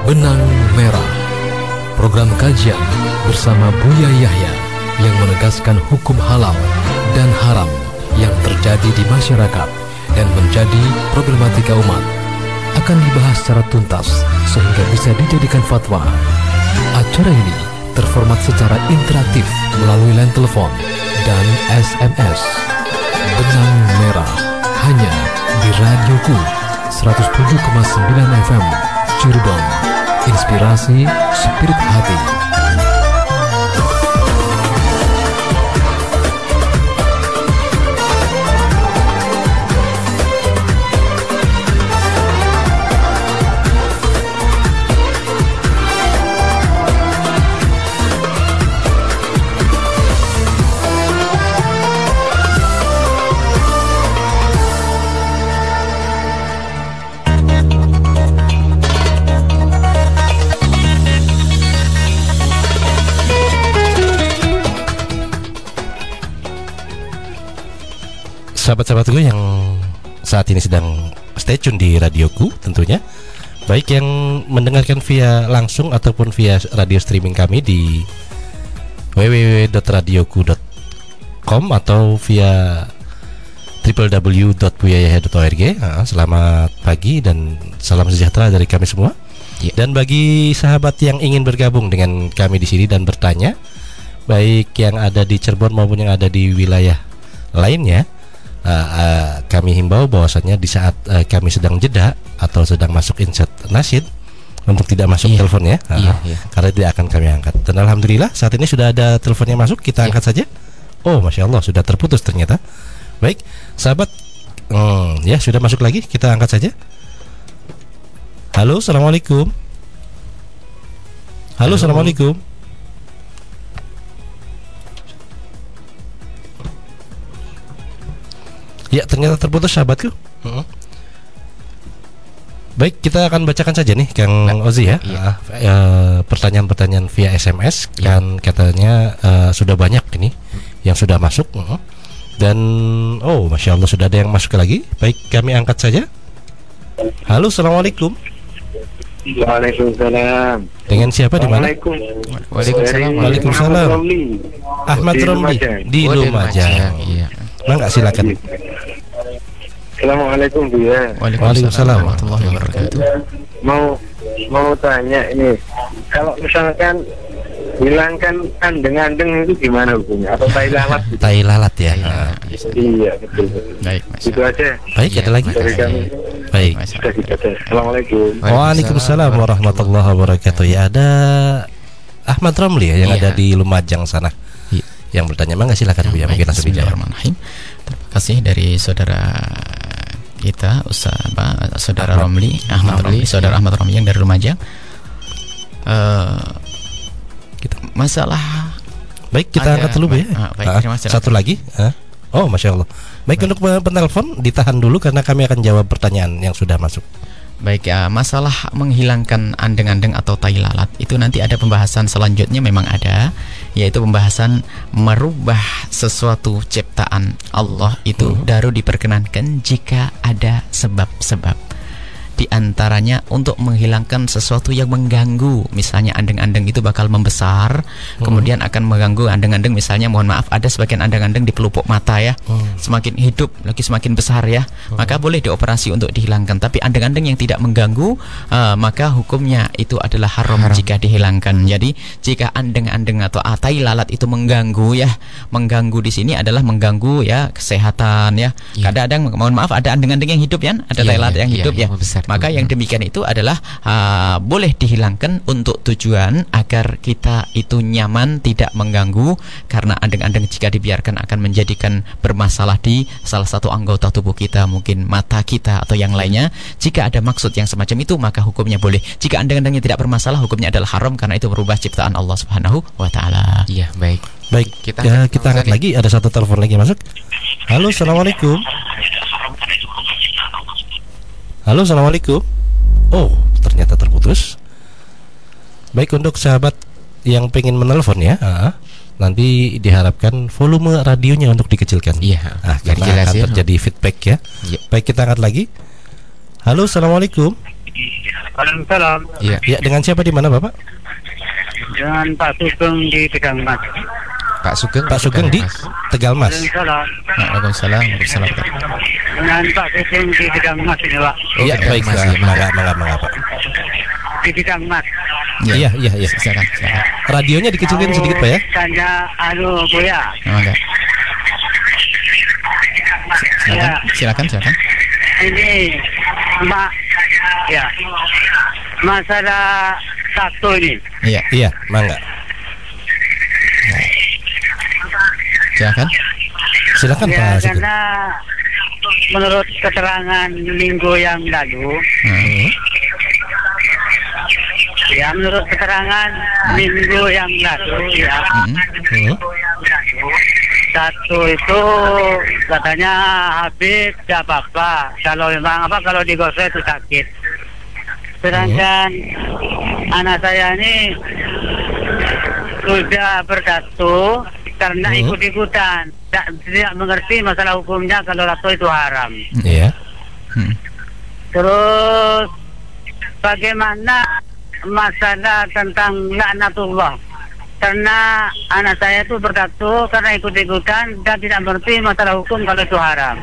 Benang Merah Program kajian bersama Buya Yahya yang menegaskan hukum halal dan haram yang terjadi di masyarakat dan menjadi problematika umat akan dibahas secara tuntas sehingga bisa dijadikan fatwa. Acara ini terformat secara interaktif melalui line telepon dan SMS. Benang Merah hanya di Radioku 107,9 FM Cirebon. Inspirasi Spirit Hati. Sahabat-sahabatku yang saat ini sedang stay tune di radioku tentunya. Baik yang mendengarkan via langsung ataupun via radio streaming kami di www.radioku.com atau via www.buyayah.org Nah, Selamat pagi dan salam sejahtera dari kami semua. Ya. Dan bagi sahabat yang ingin bergabung dengan kami di sini dan bertanya Baik yang ada di Cirebon maupun yang ada di wilayah lainnya uh, uh, kami himbau bahwasannya di saat uh, kami sedang jeda atau sedang masuk insert nasid untuk tidak masuk Iya. telepon ya, uh, Iya, iya. karena tidak akan kami angkat. Dan alhamdulillah saat ini sudah ada teleponnya masuk, kita Iya. angkat saja. Oh, masya Allah sudah terputus ternyata. Baik, sahabat, hmm, ya sudah masuk lagi, kita angkat saja. Halo, assalamualaikum. Halo, Halo. assalamualaikum. Ya ternyata terputus sahabatku. Heeh. Baik kita akan bacakan saja nih Kang Ozi ya Iya. Eh, pertanyaan-pertanyaan via SMS kan katanya eh, sudah banyak ini yang sudah masuk Heeh. dan oh masya Allah sudah ada yang masuk lagi. Baik kami angkat saja. Halo assalamualaikum Waalaikumsalam. dengan siapa di mana? Waalaikumsalam. Waalaikumsalam. Muhammad Romli. Ahmad Di Romli Lumajang. di Oh, Lumajang. Iya. Mangga silakan. Assalamualaikum Bu ya. Waalaikumsalam. warahmatullahi wabarakatuh. Mau mau tanya ini, kalau misalkan hilangkan andeng-andeng itu gimana hukumnya? Atau tai lalat? gitu? Tai lalat ya. Iya. Betul. Baik, Mas. Itu aja Baik Iya, ada lagi. dari kami. Baik. Assalamualaikum. Waalaikumsalam warahmatullahi wabarakatuh. Ya ada Ahmad Romli ya yang Iya. ada di Lumajang sana. Yang bertanya mangga silakan Bu ya Baik, mungkin langsung dijawab. Terima kasih dari saudara kita Ustaz apa, saudara Ahmad. Romli Ahmad Romli, Romli saudara iya. Ahmad Romli yang dari Lumajang Eh, Kita. masalah Baik kita Ada- angkat dulu ya. Ah, baik, Ah, terima kasih. satu lagi. Ah. Oh masya Allah. Baik untuk pe- penelpon ditahan dulu karena kami akan jawab pertanyaan yang sudah masuk. Baik ya, masalah menghilangkan andeng-andeng atau tai lalat itu nanti ada pembahasan selanjutnya memang ada, yaitu pembahasan merubah sesuatu ciptaan Allah itu baru diperkenankan jika ada sebab-sebab. Di antaranya untuk menghilangkan sesuatu yang mengganggu, misalnya andeng-andeng itu bakal membesar, kemudian akan mengganggu andeng-andeng misalnya mohon maaf ada sebagian andeng-andeng di pelupuk mata ya, semakin hidup lagi semakin besar ya, maka boleh dioperasi untuk dihilangkan. Tapi andeng-andeng yang tidak mengganggu, eh, maka hukumnya itu adalah haram, jika dihilangkan. Jadi jika andeng-andeng atau atai lalat itu mengganggu ya, mengganggu di sini adalah mengganggu ya kesehatan ya. Iya. Kadang-kadang mohon maaf ada andeng-andeng yang hidup ya, ada Iya, tai lalat iya, yang iya, hidup yang ya. Maka yang demikian itu adalah ah, boleh dihilangkan untuk tujuan agar kita itu nyaman tidak mengganggu karena andeng-andeng jika dibiarkan akan menjadikan bermasalah di salah satu anggota tubuh kita mungkin mata kita atau yang lainnya jika ada maksud yang semacam itu maka hukumnya boleh jika andeng-andengnya tidak bermasalah hukumnya adalah haram karena itu merubah ciptaan Allah Subhanahu wa taala Iya, baik. Baik Kita kita, ya, kita angkat lagi ada satu telepon lagi masuk. Halo, assalamualaikum. Halo, assalamualaikum. Oh, ternyata terputus. Baik untuk sahabat yang pengen menelpon ya, ah, nanti diharapkan volume radionya untuk dikecilkan. Iya, ah, karena akan ya. terjadi feedback ya. Iya. Baik kita angkat lagi. Halo, assalamualaikum. Waalaikumsalam. Iya. Ya, dengan siapa di mana bapak? Dengan Pak Sugeng di Tegang Mas. Pak Sugeng. Pak Sugeng di. Tegal Mas. Waalaikumsalam. Waalaikumsalam Waalaikumsalam Dengan Pak Sugeng di Tegang Mas ini Pak. Oh, Iya, Tegal baik. Mas, iya, mangga, mangga, Pak. Di Tegang Mas. Iya, iya, iya. Silakan, silakan. Radionya dikecilin sedikit Pak ya. Tanya anu Buya. Mangga. Ya, Silakan, silakan, silakan. ini Mbak ya masalah satu ini Iya, Iya, mangga. Silakan. Silakan ya Pak karena menurut keterangan minggu yang lalu Hmm. ya menurut keterangan minggu yang lalu ya Hmm. Hmm. satu itu katanya Habib tidak apa-apa kalau memang apa kalau digosok itu sakit sedangkan anak saya ini sudah bertatu karena Hmm. ikut-ikutan tidak, tidak mengerti masalah hukumnya kalau tato itu haram Iya. Hmm. terus bagaimana masalah tentang laknatullah karena anak saya itu bertatu karena ikut-ikutan dan tidak mengerti masalah hukum kalau itu haram.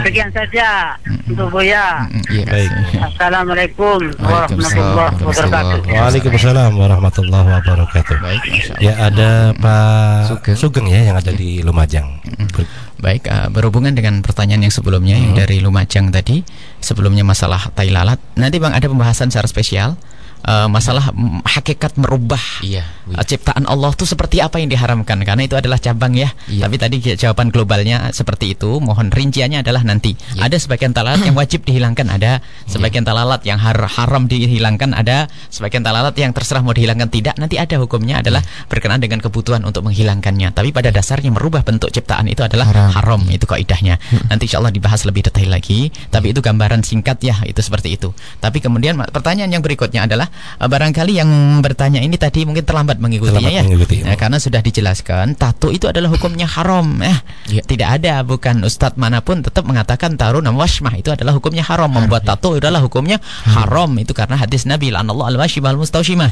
Sekian saja untuk Buya. Hmm, Iya. Baik. Assalamualaikum warahmatullahi wabarakatuh. Waalaikumsalam warahmatullahi wabarakatuh. Baik. Ya ada Pak Sugeng. Sugeng, ya yang ada di Lumajang. Ber- Baik, eh, berhubungan dengan pertanyaan yang sebelumnya yang dari Lumajang tadi, sebelumnya masalah tai lalat. Nanti Bang ada pembahasan secara spesial eh, masalah hakikat merubah Iya. Wi. eh, ciptaan Allah itu seperti apa yang diharamkan karena itu adalah cabang ya. Iya. Tapi tadi jawaban globalnya seperti itu. Mohon rinciannya adalah nanti. Iya. Ada sebagian talalat yang wajib dihilangkan, ada sebagian talalat yang har- haram dihilangkan, ada sebagian talalat yang terserah mau dihilangkan tidak. Nanti ada hukumnya adalah Iya. berkenaan dengan kebutuhan untuk menghilangkannya. Tapi pada dasarnya merubah bentuk ciptaan itu adalah Haram. haram, itu kaidahnya. Nanti insya Allah dibahas lebih detail lagi. Tapi itu gambaran singkat ya, itu seperti itu. Tapi kemudian pertanyaan yang berikutnya adalah barangkali yang bertanya ini tadi mungkin terlambat mengikutinya Terlambat ya. mengikuti. Ya, karena sudah dijelaskan tato itu adalah hukumnya haram ya. Iya. Tidak ada bukan ustadz mana pun tetap mengatakan taruh nama washmah itu adalah hukumnya haram. Membuat tato adalah hukumnya haram itu karena hadis Nabi Allah al al mustaushimah.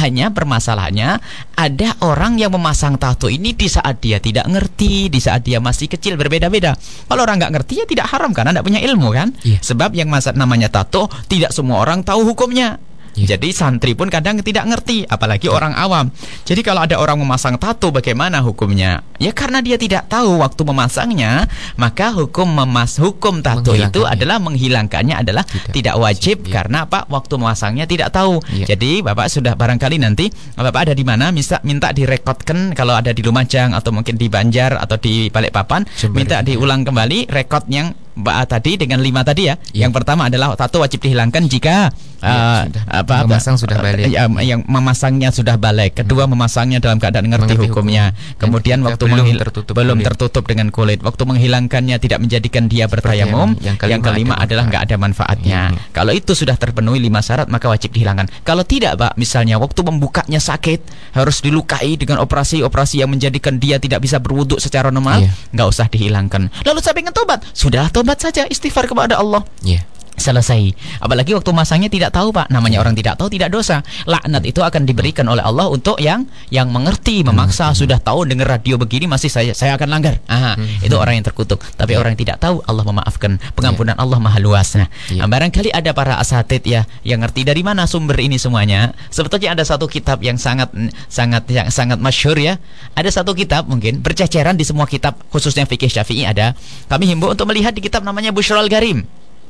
Hanya permasalahannya ada orang yang memasang tato ini di saat dia tidak ngerti, di saat dia masih kecil berbeda-beda. Kalau orang nggak ngerti ya tidak haram karena tidak punya ilmu kan. Iya. Sebab yang masa namanya tato tidak semua orang tahu hukumnya. Iya. Jadi santri pun kadang tidak ngerti, apalagi orang awam. Jadi kalau ada orang memasang tato bagaimana hukumnya? Ya karena dia tidak tahu waktu memasangnya, maka hukum memas hukum tato itu adalah menghilangkannya adalah Tidak. tidak, wajib Iya. karena apa? Waktu memasangnya tidak tahu. Iya. Jadi Bapak sudah barangkali nanti Bapak ada di mana minta minta direkodkan kalau ada di Lumajang atau mungkin di Banjar atau di Balikpapan, Jember. minta diulang kembali rekod yang Mbak tadi dengan lima tadi ya. Iya. Yang pertama adalah tato wajib dihilangkan jika Iya, uh, sudah. apa Memasang sudah balik. Ya, yang memasangnya sudah balik. Kedua memasangnya dalam keadaan ngerti Mengerti hukumnya. hukum. Kemudian Dan waktu belum tertutup belum kulit. tertutup dengan kulit. Waktu menghilangkannya tidak menjadikan dia bertayamum. Yang Yang kelima kelima, ada adalah nggak ada manfaatnya. Iya. Kalau itu sudah terpenuhi lima syarat maka wajib dihilangkan. Kalau tidak, Pak, misalnya waktu membukanya sakit harus dilukai dengan operasi-operasi yang menjadikan dia tidak bisa berwuduk secara normal, Iya. nggak usah dihilangkan. Lalu saya pengen tobat, sudah tobat saja istighfar kepada Allah Iya. Selesai. Apalagi waktu masangnya tidak tahu, Pak. Namanya orang tidak tahu tidak dosa. Laknat itu akan diberikan oleh Allah untuk yang yang mengerti, memaksa sudah tahu dengar radio begini masih saya saya akan langgar. Aha, itu orang yang terkutuk. Tapi orang yang tidak tahu Allah memaafkan. Pengampunan Allah Maha luas. Nah, Iya. barangkali ada para asatid ya yang ngerti dari mana sumber ini semuanya. Sebetulnya ada satu kitab yang sangat sangat yang sangat masyhur ya. Ada satu kitab mungkin berceceran di semua kitab khususnya fikih Syafi'i ada. Kami himbau untuk melihat di kitab namanya Bushrul Garim.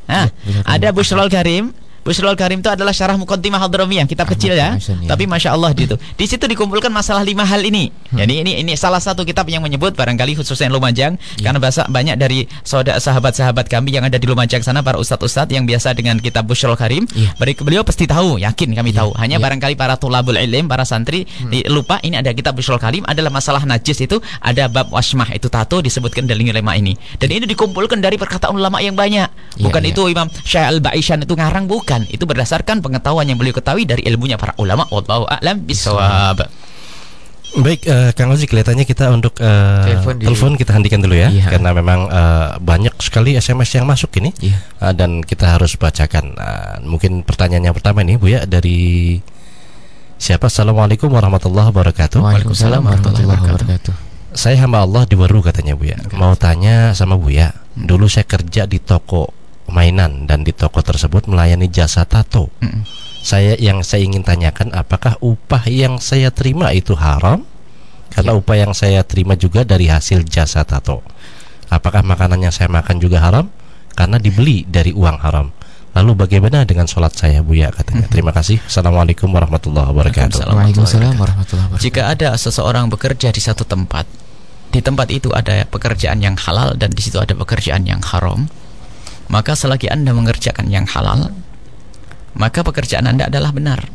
Nah, Ya, ada Bushrul Karim Bushrul Karim itu adalah syarah muqaddimah Hadramiyah, kitab Ahmad kecil ya. Ya. Tapi masya Allah di situ. Di situ dikumpulkan masalah lima hal ini. Hmm. Jadi ini ini salah satu kitab yang menyebut barangkali khususnya Lumajang Ya. karena bahasa banyak dari saudara sahabat-sahabat kami yang ada di Lumajang sana para ustadz-ustadz yang biasa dengan kitab Bushrul Karim. Ya. Beri- Beliau pasti tahu, yakin kami Ya, tahu. Hanya ya. Hmm. barangkali para tulabul ilm, para santri di- lupa ini ada kitab Bushrul Karim adalah masalah najis itu ada bab wasmah itu tato disebutkan dalam ulama ini. Dan ini dikumpulkan dari perkataan ulama yang banyak. Ya, Bukan ya. itu Imam Syekh Al-Baisyan itu ngarang bukan. Itu berdasarkan pengetahuan yang beliau ketahui dari ilmunya para ulama. Wallahu a'lam bisawab. Baik, eh, Kang Ozi kelihatannya kita untuk eh, Telepon di- telepon kita hentikan dulu ya, Iya. karena memang eh, banyak sekali SMS yang masuk ini Iya. Eh, dan kita harus bacakan. Eh, mungkin pertanyaan yang pertama ini Bu ya dari siapa? Assalamualaikum warahmatullahi wabarakatuh. Waalaikumsalam warahmatullahi wabarakatuh. Saya hamba Allah di Weru katanya Bu ya. Mau tanya sama Bu ya. Dulu saya kerja di toko mainan dan di toko tersebut melayani jasa tato. Mm-mm. Saya yang saya ingin tanyakan apakah upah yang saya terima itu haram? Karena upah yang saya terima juga dari hasil jasa tato. Apakah makanan yang saya makan juga haram? Karena dibeli dari uang haram. Lalu bagaimana dengan sholat saya Bu ya katanya. Terima kasih. Assalamualaikum warahmatullahi wabarakatuh. Waalaikumsalam warahmatullahi wabarakatuh. Jika ada seseorang bekerja di satu tempat, di tempat itu ada pekerjaan yang halal dan di situ ada pekerjaan yang haram, maka selagi Anda mengerjakan yang halal, maka pekerjaan Anda adalah benar.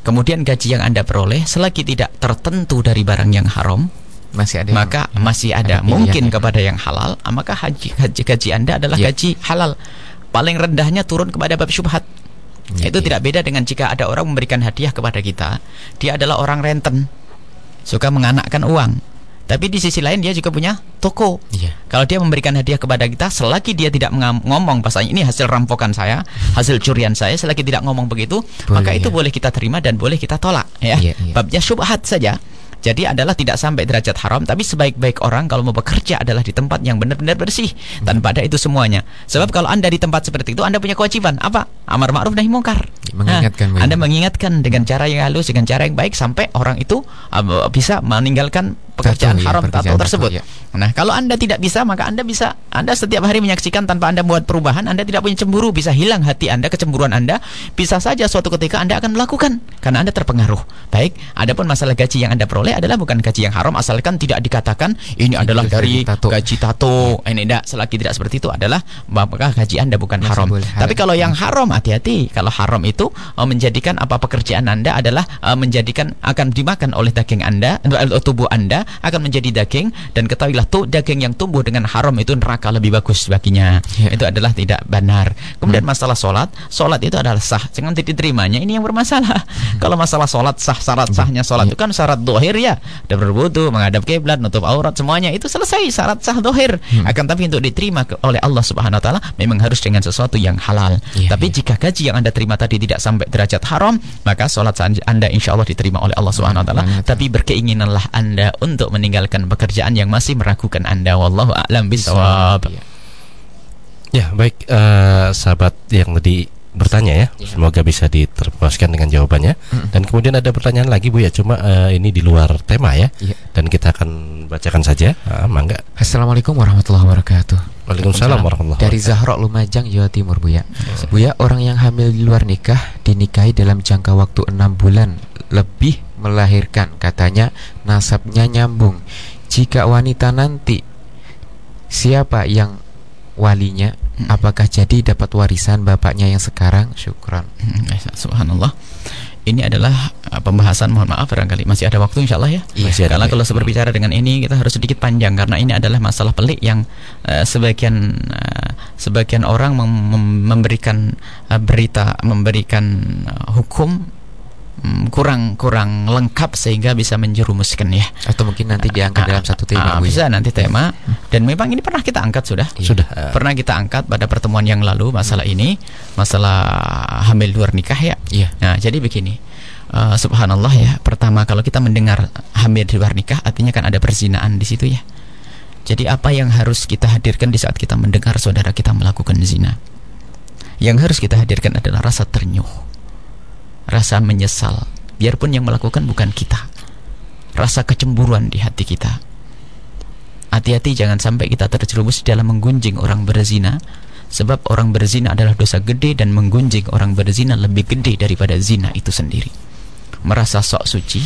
Kemudian gaji yang Anda peroleh selagi tidak tertentu dari barang yang haram, masih ada maka yang- masih ada ada mungkin ya. kepada yang halal, maka haji gaji, gaji Anda adalah Ya. gaji halal. Paling rendahnya turun kepada bab syubhat. Ya, Itu ya. tidak beda dengan jika ada orang memberikan hadiah kepada kita, dia adalah orang renten, suka menganakkan uang. Tapi di sisi lain dia juga punya toko. Iya. Kalau dia memberikan hadiah kepada kita, selagi dia tidak ngomong bahasanya ini hasil rampokan saya, hasil curian saya, selagi tidak ngomong begitu, maka Boleh, itu ya. boleh kita terima dan boleh kita tolak, ya. Iya, iya. Babnya syubhat saja. Jadi adalah tidak sampai derajat haram, tapi sebaik-baik orang kalau mau bekerja adalah di tempat yang benar-benar bersih tanpa ada itu semuanya. Sebab kalau anda di tempat seperti itu, anda punya kewajiban apa? Amar ma'ruf nahi mungkar. Mengingatkan Nah, anda mengingatkan dengan cara yang halus, dengan cara yang baik sampai orang itu uh, bisa meninggalkan pekerjaan Tato, ya, haram pekerjaan tato tato, tersebut. ya. Nah, kalau Anda tidak bisa, maka Anda bisa Anda setiap hari menyaksikan tanpa Anda buat perubahan, Anda tidak punya cemburu, bisa hilang hati Anda, kecemburuan Anda, bisa saja suatu ketika Anda akan melakukan karena Anda terpengaruh. Baik, adapun masalah gaji yang Anda peroleh adalah bukan gaji yang haram asalkan tidak dikatakan ini adalah dari tato. gaji tato. Ini tidak, selagi tidak seperti itu adalah maka gaji Anda bukan haram. Tapi kalau yang haram hati-hati. Kalau haram itu uh, menjadikan apa pekerjaan Anda adalah uh, menjadikan akan dimakan oleh daging Anda, uh, tubuh Anda akan menjadi daging dan ketahuilah tuh daging yang tumbuh dengan haram itu neraka lebih bagus baginya. Ya. Itu adalah tidak benar. Kemudian masalah solat, solat itu adalah sah. Jangan tidak diterimanya ini yang bermasalah. Kalau masalah solat sah, syarat sahnya solat itu kan syarat dohir ya. Ada berwudu, menghadap kiblat, nutup aurat semuanya itu selesai syarat sah dohir. Akan tapi untuk diterima oleh Allah Subhanahu Wa Taala memang harus dengan sesuatu yang halal. Iya, tapi iya. jika gaji yang anda terima tadi tidak sampai derajat haram, maka solat anda insya Allah diterima oleh Allah Subhanahu Wa Taala. Subhanahu wa ta'ala. Tapi berkeinginanlah anda untuk meninggalkan pekerjaan yang masih meragukan anda. Wallahu a'lam bishawab. Iya. Ya baik eh, sahabat yang tadi bertanya ya, Iya. semoga bisa diterpuaskan dengan jawabannya. Dan kemudian ada pertanyaan lagi bu ya, cuma eh, ini di luar tema ya, Iya. dan kita akan bacakan saja. Ah, mangga. Assalamualaikum warahmatullahi wabarakatuh. Waalaikumsalam warahmatullahi Dari Zahra Lumajang, Jawa Timur, Buya. Buya, orang yang hamil di luar nikah dinikahi dalam jangka waktu enam bulan lebih melahirkan, katanya nasabnya nyambung. Jika wanita nanti siapa yang walinya? Apakah jadi dapat warisan bapaknya yang sekarang? Syukran. Hmm, eh, Subhanallah. Ini adalah uh, pembahasan mohon maaf barangkali masih ada waktu insya Allah ya. Iya. Masih ada, Karena baik. kalau berbicara dengan ini kita harus sedikit panjang karena ini adalah masalah pelik yang uh, sebagian uh, sebagian orang mem- mem- memberikan uh, berita memberikan uh, hukum mm, kurang kurang lengkap sehingga bisa menjerumuskan ya. Atau mungkin nanti diangkat dalam satu tema, Buya. bisa nanti tema dan memang ini pernah kita angkat sudah. Iya. Sudah. eh, Pernah kita angkat pada pertemuan yang lalu masalah ini, masalah hamil luar nikah ya. Iya. Nah, jadi begini. Eh, subhanallah ya. Pertama kalau kita mendengar hamil di luar nikah artinya kan ada perzinaan di situ ya. Jadi apa yang harus kita hadirkan di saat kita mendengar saudara kita melakukan zina? Yang harus kita hadirkan adalah rasa ternyuh. Rasa menyesal. Biarpun yang melakukan bukan kita. Rasa kecemburuan di hati kita. Hati-hati jangan sampai kita terjerumus dalam menggunjing orang berzina Sebab orang berzina adalah dosa gede dan menggunjing orang berzina lebih gede daripada zina itu sendiri. Merasa sok suci,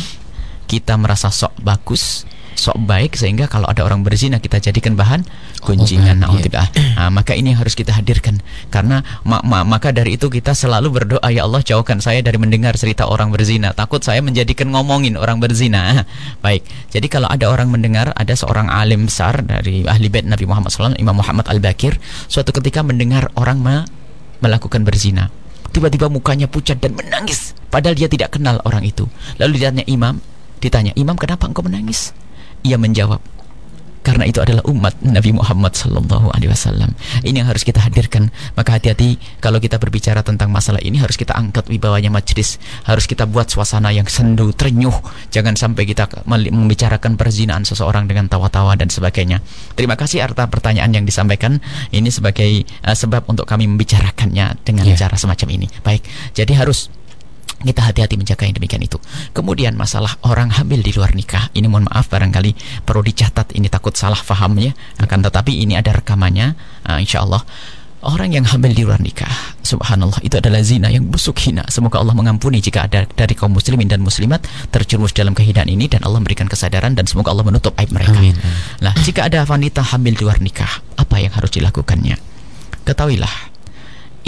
kita merasa sok bagus, sok baik sehingga kalau ada orang berzina kita jadikan bahan gunjingan Oh, naudzubillah. Nah, maka ini yang harus kita hadirkan. Karena ma- ma- maka dari itu kita selalu berdoa ya Allah jauhkan saya dari mendengar cerita orang berzina. Takut saya menjadikan ngomongin orang berzina. (laughs) Baik. Jadi kalau ada orang mendengar ada seorang alim besar dari ahli bait Nabi Muhammad SAW Imam Muhammad Al Bakir suatu ketika mendengar orang me- melakukan berzina. Tiba-tiba mukanya pucat dan menangis. Padahal dia tidak kenal orang itu. Lalu ditanya imam? Ditanya imam kenapa engkau menangis ia menjawab karena itu adalah umat Nabi Muhammad sallallahu alaihi wasallam. Ini yang harus kita hadirkan. Maka hati-hati kalau kita berbicara tentang masalah ini harus kita angkat wibawanya majlis, harus kita buat suasana yang sendu, terenyuh. Jangan sampai kita membicarakan perzinaan seseorang dengan tawa-tawa dan sebagainya. Terima kasih arta pertanyaan yang disampaikan. Ini sebagai uh, sebab untuk kami membicarakannya dengan Ya. cara semacam ini. Baik. Jadi harus kita hati-hati menjaga yang demikian itu. Kemudian masalah orang hamil di luar nikah, ini mohon maaf barangkali perlu dicatat, ini takut salah fahamnya. Akan tetapi ini ada rekamannya, uh, insya Allah. Orang yang hamil di luar nikah, subhanallah, itu adalah zina yang busuk hina. Semoga Allah mengampuni jika ada dari kaum muslimin dan muslimat terjerumus dalam kehinaan ini dan Allah memberikan kesadaran dan semoga Allah menutup aib mereka. Amin. Nah, jika ada wanita hamil di luar nikah, apa yang harus dilakukannya? Ketahuilah,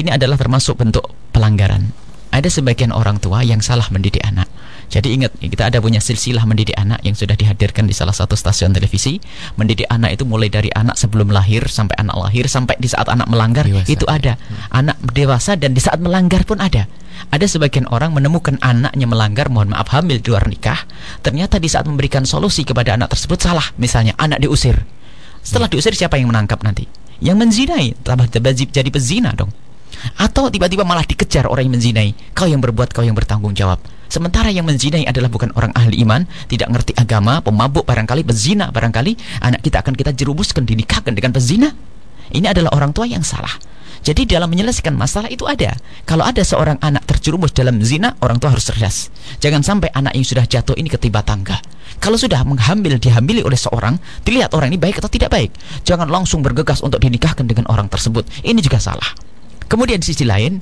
ini adalah termasuk bentuk pelanggaran. Ada sebagian orang tua yang salah mendidik anak. Jadi ingat, kita ada punya silsilah mendidik anak yang sudah dihadirkan di salah satu stasiun televisi. Mendidik anak itu mulai dari anak sebelum lahir sampai anak lahir sampai di saat anak melanggar Dewasa. itu ada. Anak dewasa dan di saat melanggar pun ada. Ada sebagian orang menemukan anaknya melanggar, mohon maaf hamil di luar nikah. Ternyata di saat memberikan solusi kepada anak tersebut salah. Misalnya anak diusir. Setelah diusir siapa yang menangkap nanti? Yang menzinai, tambah jadi pezina dong. Atau tiba-tiba malah dikejar orang yang menzinai. Kau yang berbuat, kau yang bertanggung jawab. Sementara yang menzinai adalah bukan orang ahli iman, tidak ngerti agama, pemabuk barangkali, pezina barangkali, anak kita akan kita jerumuskan, dinikahkan dengan pezina. Ini adalah orang tua yang salah. Jadi dalam menyelesaikan masalah itu ada. Kalau ada seorang anak terjerumus dalam zina, orang tua harus cerdas. Jangan sampai anak yang sudah jatuh ini ketiba tangga. Kalau sudah menghamil, dihamili oleh seorang, dilihat orang ini baik atau tidak baik. Jangan langsung bergegas untuk dinikahkan dengan orang tersebut. Ini juga salah. Kemudian di sisi lain,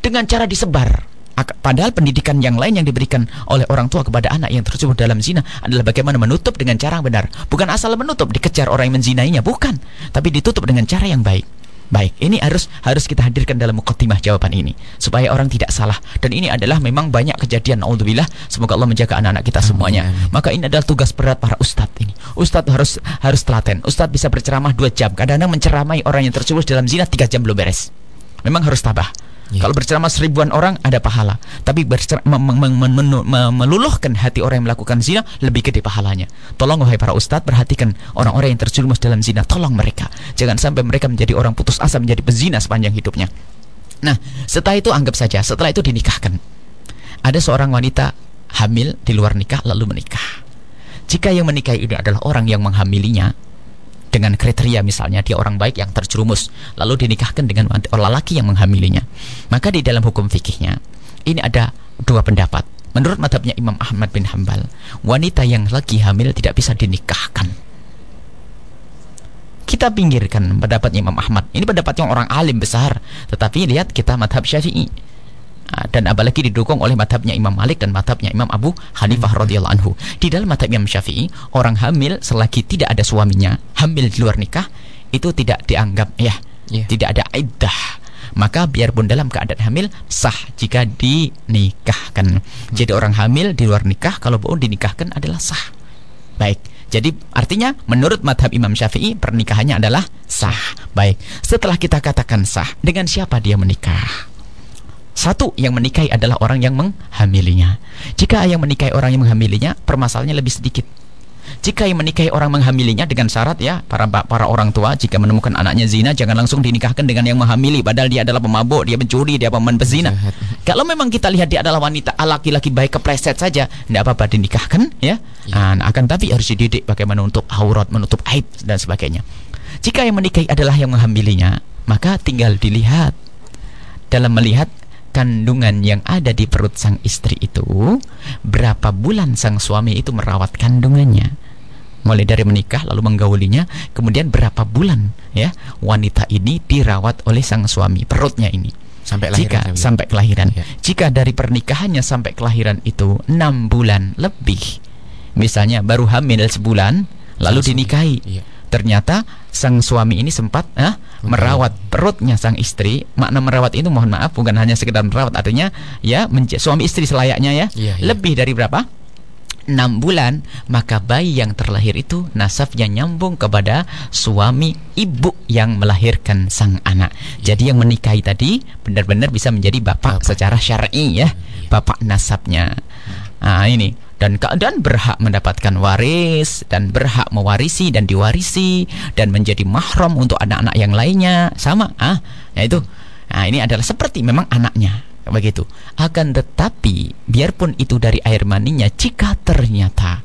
dengan cara disebar. Padahal pendidikan yang lain yang diberikan oleh orang tua kepada anak yang terjebak dalam zina adalah bagaimana menutup dengan cara yang benar. Bukan asal menutup, dikejar orang yang menzinainya, bukan. Tapi ditutup dengan cara yang baik. Baik, ini harus harus kita hadirkan dalam mukaddimah jawaban ini supaya orang tidak salah. Dan ini adalah memang banyak kejadian naudzubillah. Semoga Allah menjaga anak-anak kita semuanya. amin. Maka ini adalah tugas berat para ustadz ini. Ustadz harus harus telaten. Ustadz bisa berceramah dua jam. Kadang-kadang menceramai orang yang terjerumus dalam zina tiga jam belum beres. Memang harus tabah. Ya. Kalau berceramah seribuan orang ada pahala, tapi meluluhkan hati orang yang melakukan zina lebih gede pahalanya. Tolong wahai para ustadz perhatikan orang-orang yang terjerumus dalam zina, tolong mereka. Jangan sampai mereka menjadi orang putus asa menjadi pezina sepanjang hidupnya. Nah, setelah itu anggap saja, setelah itu dinikahkan. Ada seorang wanita hamil di luar nikah lalu menikah. Jika yang menikahi ini adalah orang yang menghamilinya, dengan kriteria misalnya dia orang baik yang terjerumus lalu dinikahkan dengan orang lelaki yang menghamilinya. Maka di dalam hukum fikihnya ini ada dua pendapat. Menurut madhabnya Imam Ahmad bin Hambal wanita yang lagi hamil tidak bisa dinikahkan. Kita pinggirkan pendapatnya Imam Ahmad. Ini pendapatnya orang alim besar. Tetapi lihat kita madhab syafi'i dan apalagi didukung oleh madhabnya Imam Malik dan madhabnya Imam Abu Hanifah radhiyallahu anhu. Di dalam madhab Imam Syafi'i, orang hamil selagi tidak ada suaminya, hamil di luar nikah, itu tidak dianggap ya, Ya. tidak ada iddah. Maka biarpun dalam keadaan hamil sah jika dinikahkan. Jadi orang hamil di luar nikah kalau mau dinikahkan adalah sah. Baik. Jadi artinya menurut madhab Imam Syafi'i pernikahannya adalah sah. Baik. Setelah kita katakan sah, dengan siapa dia menikah? Satu yang menikahi adalah orang yang menghamilinya. Jika yang menikahi orang yang menghamilinya, permasalahannya lebih sedikit. Jika yang menikahi orang menghamilinya dengan syarat ya para para orang tua jika menemukan anaknya zina jangan langsung dinikahkan dengan yang menghamili padahal dia adalah pemabuk, dia pencuri, dia pemain pezina. Kalau memang kita lihat dia adalah wanita ah, laki-laki baik kepleset saja, tidak apa-apa dinikahkan ya. Ya. Ah, akan tapi harus dididik bagaimana untuk aurat, menutup aib dan sebagainya. Jika yang menikahi adalah yang menghamilinya, maka tinggal dilihat dalam melihat kandungan yang ada di perut sang istri itu berapa bulan sang suami itu merawat kandungannya mulai dari menikah lalu menggaulinya kemudian berapa bulan ya wanita ini dirawat oleh sang suami perutnya ini Sampai jika lahiran. sampai kelahiran Ya. jika dari pernikahannya sampai kelahiran itu enam bulan lebih misalnya baru hamil sebulan lalu Langsung. dinikahi Iya. ternyata sang suami ini sempat ah, merawat perutnya sang istri makna merawat itu mohon maaf bukan hanya sekedar merawat artinya ya suami istri selayaknya ya Iya, iya. lebih dari berapa 6 bulan maka bayi yang terlahir itu nasabnya nyambung kepada suami ibu yang melahirkan sang anak. Jadi yang menikahi tadi benar-benar bisa menjadi bapak, Bapak. secara syar'i ya, bapak nasabnya. Nah, ini dan keadaan berhak mendapatkan waris dan berhak mewarisi dan diwarisi dan menjadi mahram untuk anak-anak yang lainnya. Sama ah yaitu nah ini adalah seperti memang anaknya begitu. Akan tetapi biarpun itu dari air maninya jika ternyata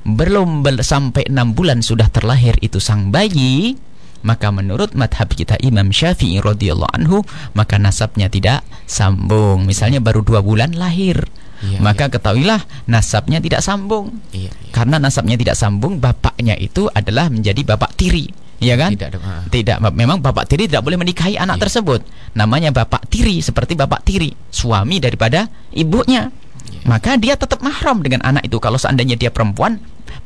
belum bel- sampai enam bulan sudah terlahir itu sang bayi maka menurut madhab kita Imam Syafi'i radhiyallahu anhu maka nasabnya tidak sambung. Misalnya baru dua bulan lahir Iya, maka ketahuilah nasabnya tidak sambung. Iya, iya. karena nasabnya tidak sambung bapaknya itu adalah menjadi bapak tiri. Ya kan? Tidak ah. tidak memang bapak tiri tidak boleh menikahi anak Iya. tersebut. Namanya bapak tiri seperti bapak tiri suami daripada ibunya. Iya. maka dia tetap mahram dengan anak itu. Kalau seandainya dia perempuan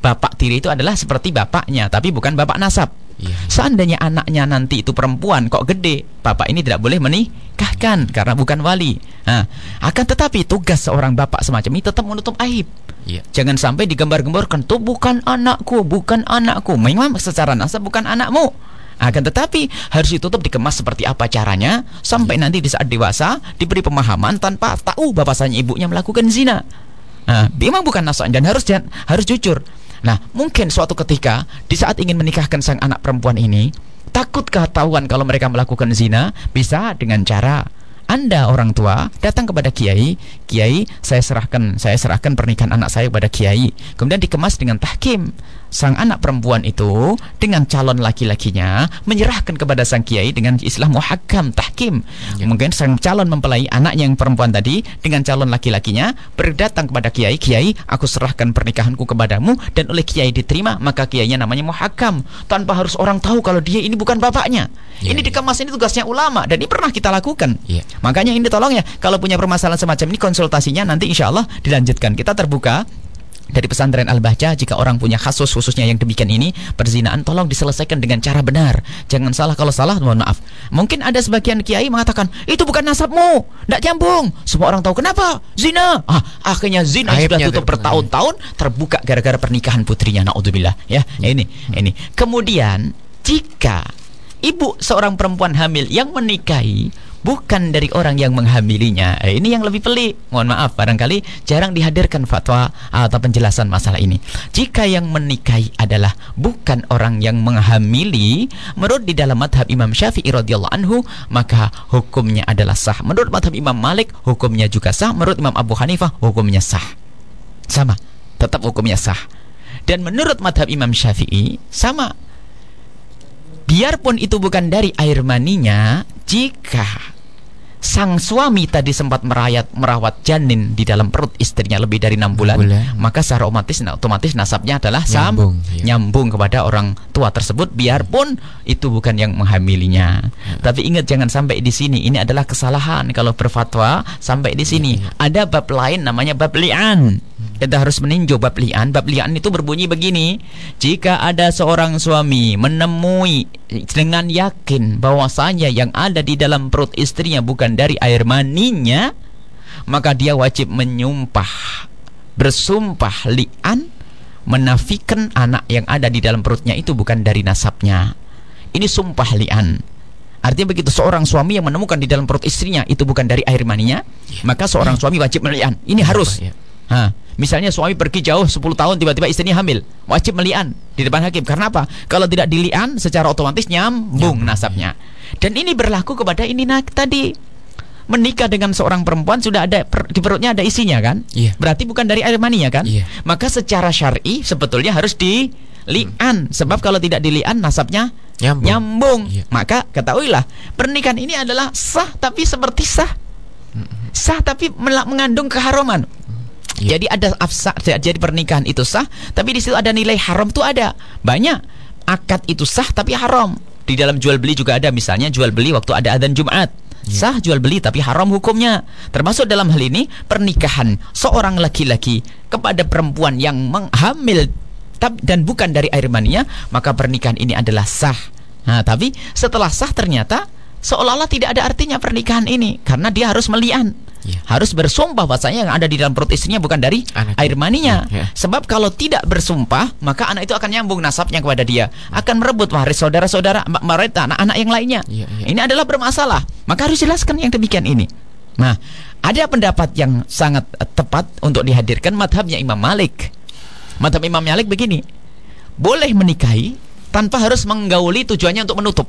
bapak tiri itu adalah seperti bapaknya tapi bukan bapak nasab Iya, iya. Seandainya anaknya nanti itu perempuan kok gede, bapak ini tidak boleh menikahkan karena bukan wali. Nah, akan tetapi tugas seorang bapak semacam ini tetap menutup aib. Iya. Jangan sampai digambar-gemborkan tuh bukan anakku, bukan anakku. Memang secara nasab bukan anakmu. Akan tetapi harus ditutup dikemas seperti apa caranya sampai nanti di saat dewasa diberi pemahaman tanpa tahu bahwasanya ibunya melakukan zina. Nah, memang bukan nasab dan harus dan harus jujur. Nah, mungkin suatu ketika di saat ingin menikahkan sang anak perempuan ini takut ketahuan kalau mereka melakukan zina bisa dengan cara anda orang tua datang kepada kiai, kiai saya serahkan saya serahkan pernikahan anak saya kepada kiai. Kemudian dikemas dengan tahkim. Sang anak perempuan itu dengan calon laki-lakinya menyerahkan kepada sang kiai dengan istilah muhakkam tahkim. Ya. Mungkin sang calon mempelai anak yang perempuan tadi dengan calon laki-lakinya berdatang kepada kiai, kiai aku serahkan pernikahanku kepadamu dan oleh kiai diterima maka kiainya namanya muhakkam tanpa harus orang tahu kalau dia ini bukan bapaknya. Ya, ini ya. dikemas ini tugasnya ulama dan ini pernah kita lakukan. Iya. Makanya ini tolong ya kalau punya permasalahan semacam ini konsultasinya nanti insya Allah dilanjutkan. Kita terbuka dari pesantren Al-Bahca jika orang punya kasus khususnya yang demikian ini perzinaan tolong diselesaikan dengan cara benar. Jangan salah kalau salah mohon maaf. Mungkin ada sebagian kiai mengatakan itu bukan nasabmu tidak nyambung. Semua orang tahu kenapa? Zina. Ah akhirnya zina Aibnya sudah tutup. bertahun-tahun terbuka gara-gara pernikahan putrinya naudzubillah. Ya ini ini. Kemudian jika ibu seorang perempuan hamil yang menikahi bukan dari orang yang menghamilinya. Eh, ini yang lebih pelik. Mohon maaf, barangkali jarang dihadirkan fatwa atau penjelasan masalah ini. Jika yang menikahi adalah bukan orang yang menghamili, menurut di dalam madhab Imam Syafi'i radhiyallahu anhu, maka hukumnya adalah sah. Menurut madhab Imam Malik, hukumnya juga sah. Menurut Imam Abu Hanifah, hukumnya sah. Sama, tetap hukumnya sah. Dan menurut madhab Imam Syafi'i, sama biarpun itu bukan dari air maninya, jika sang suami tadi sempat merayat merawat janin di dalam perut istrinya lebih dari enam bulan, bulan. maka secara otomatis otomatis nasabnya adalah sam Nyambung, iya. nyambung kepada orang tua tersebut biarpun itu bukan yang menghamilinya. Tapi ingat jangan sampai di sini ini adalah kesalahan kalau berfatwa sampai di sini. Ada bab lain namanya bab li'an. Kita harus meninjau bab li'an. Bab li'an itu berbunyi begini. Jika ada seorang suami menemui dengan yakin bahwasanya yang ada di dalam perut istrinya bukan dari air maninya, maka dia wajib menyumpah bersumpah li'an menafikan anak yang ada di dalam perutnya itu bukan dari nasabnya. Ini sumpah li'an. Artinya begitu seorang suami yang menemukan di dalam perut istrinya itu bukan dari air maninya, maka seorang suami wajib melian. Ini harus. Iya. Ha, misalnya suami pergi jauh 10 tahun tiba-tiba istrinya hamil, wajib melian di depan hakim. Karena apa? Kalau tidak dilian secara otomatis nyambung nasabnya. Dan ini berlaku kepada ini nak tadi menikah dengan seorang perempuan sudah ada per- di perutnya ada isinya kan? Iya. Berarti bukan dari air mani ya kan? Iya. Maka secara syar'i sebetulnya harus dilian sebab kalau tidak dilian nasabnya Nyambung. nyambung. Iya. Maka ketahuilah pernikahan ini adalah sah tapi seperti sah. Sah tapi mengandung keharuman. Iya. Jadi ada afsa, jadi pernikahan itu sah, tapi di situ ada nilai haram tuh ada. Banyak akad itu sah tapi haram. Di dalam jual beli juga ada misalnya jual beli waktu ada adzan Jumat. Sah jual beli tapi haram hukumnya. Termasuk dalam hal ini pernikahan seorang laki-laki kepada perempuan yang menghamil dan bukan dari air maninya, maka pernikahan ini adalah sah. Nah, tapi setelah sah ternyata seolah-olah tidak ada artinya pernikahan ini karena dia harus melian. Iya. Harus bersumpah bahwasanya yang ada di dalam perut istrinya bukan dari Anak. air maninya. Iya. Sebab kalau tidak bersumpah, maka anak itu akan nyambung nasabnya kepada dia, akan merebut waris saudara-saudara mereka anak-anak yang lainnya. Iya, iya. Ini adalah bermasalah. Maka harus jelaskan yang demikian ini. Nah, ada pendapat yang sangat eh, tepat untuk dihadirkan madhabnya Imam Malik. Madhab Imam Malik begini, boleh menikahi tanpa harus menggauli tujuannya untuk menutup.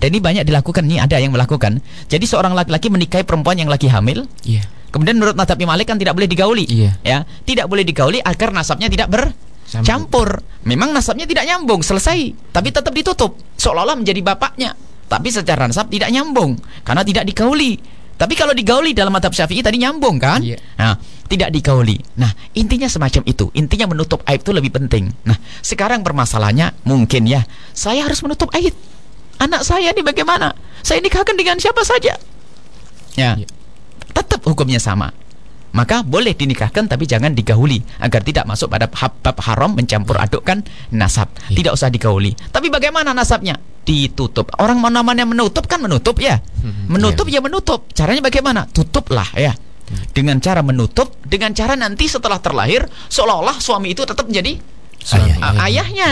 Dan ini banyak dilakukan, ini ada yang melakukan. Jadi seorang laki-laki menikahi perempuan yang lagi hamil, Iya. Kemudian menurut Madhab Imam Malik kan tidak boleh digauli. Iya. Ya, tidak boleh digauli agar nasabnya tidak bercampur. Memang nasabnya tidak nyambung, selesai. Tapi tetap ditutup. Seolah-olah menjadi bapaknya. Tapi secara nasab tidak nyambung karena tidak digauli. Tapi kalau digauli dalam madhab syafi'i tadi nyambung kan? Iya. Nah, tidak digauli. Nah, intinya semacam itu. Intinya menutup aib itu lebih penting. Nah, sekarang permasalahannya mungkin ya, saya harus menutup aib. Anak saya ini bagaimana? Saya nikahkan dengan siapa saja? Ya Iya. tetap hukumnya sama. Maka boleh dinikahkan tapi jangan digauli agar tidak masuk pada bab haram mencampur adukkan nasab. Iya. Tidak usah digauli. Tapi bagaimana nasabnya? Ditutup. Orang mau namanya menutup kan menutup ya. Mhm, Menutup iya. ya menutup. Caranya bagaimana? Tutuplah ya. Dengan cara menutup, dengan cara nanti setelah terlahir seolah-olah suami itu tetap menjadi Ayah. a- ayahnya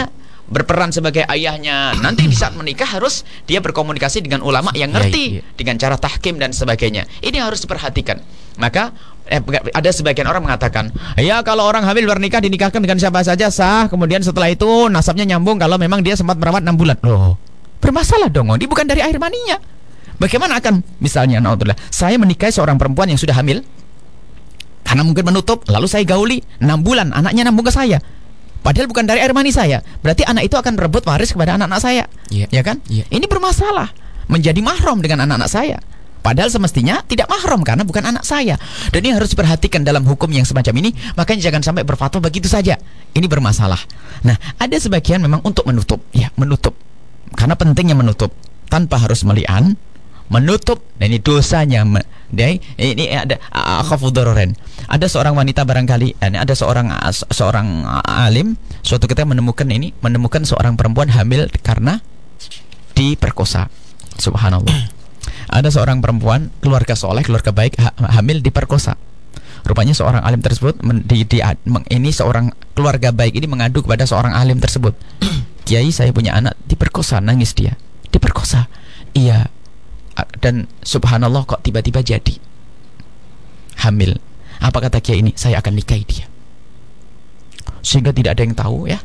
berperan sebagai ayahnya. Nanti di saat menikah harus dia berkomunikasi dengan ulama yang Iya, ngerti iya. dengan cara tahkim dan sebagainya. Ini harus diperhatikan. Maka eh, ada sebagian orang mengatakan, ya kalau orang hamil bernikah dinikahkan dengan siapa saja sah. Kemudian setelah itu nasabnya nyambung kalau memang dia sempat merawat 6 bulan. Loh, bermasalah dong. Ini bukan dari air maninya. Bagaimana akan misalnya naudzubillah, saya menikahi seorang perempuan yang sudah hamil karena mungkin menutup, lalu saya gauli 6 bulan, anaknya nambung ke saya. Padahal bukan dari air mani saya. Berarti anak itu akan merebut waris kepada anak-anak saya. Iya. Ya kan? Iya. Ini bermasalah. Menjadi mahram dengan anak-anak saya. Padahal semestinya tidak mahram karena bukan anak saya. Dan ini harus diperhatikan dalam hukum yang semacam ini. Makanya jangan sampai berfatwa begitu saja. Ini bermasalah. Nah, ada sebagian memang untuk menutup. Ya, menutup. Karena pentingnya menutup. Tanpa harus melian. Menutup. Dan ini dosanya. Dai, ini ada akhafu dororen. Ada seorang wanita barangkali, ada seorang se- seorang alim suatu ketika menemukan ini, menemukan seorang perempuan hamil karena diperkosa. Subhanallah. (clears throat) Ada seorang perempuan keluarga soleh, keluarga baik ha- hamil diperkosa. Rupanya seorang alim tersebut men- di, di- meng- ini seorang keluarga baik ini mengadu kepada seorang alim tersebut. (clears throat) Kiai saya punya anak diperkosa, nangis dia. Diperkosa. Iya. Dan subhanallah kok tiba-tiba jadi hamil. Apa kata kiai ini? Saya akan nikahi dia. Sehingga tidak ada yang tahu ya.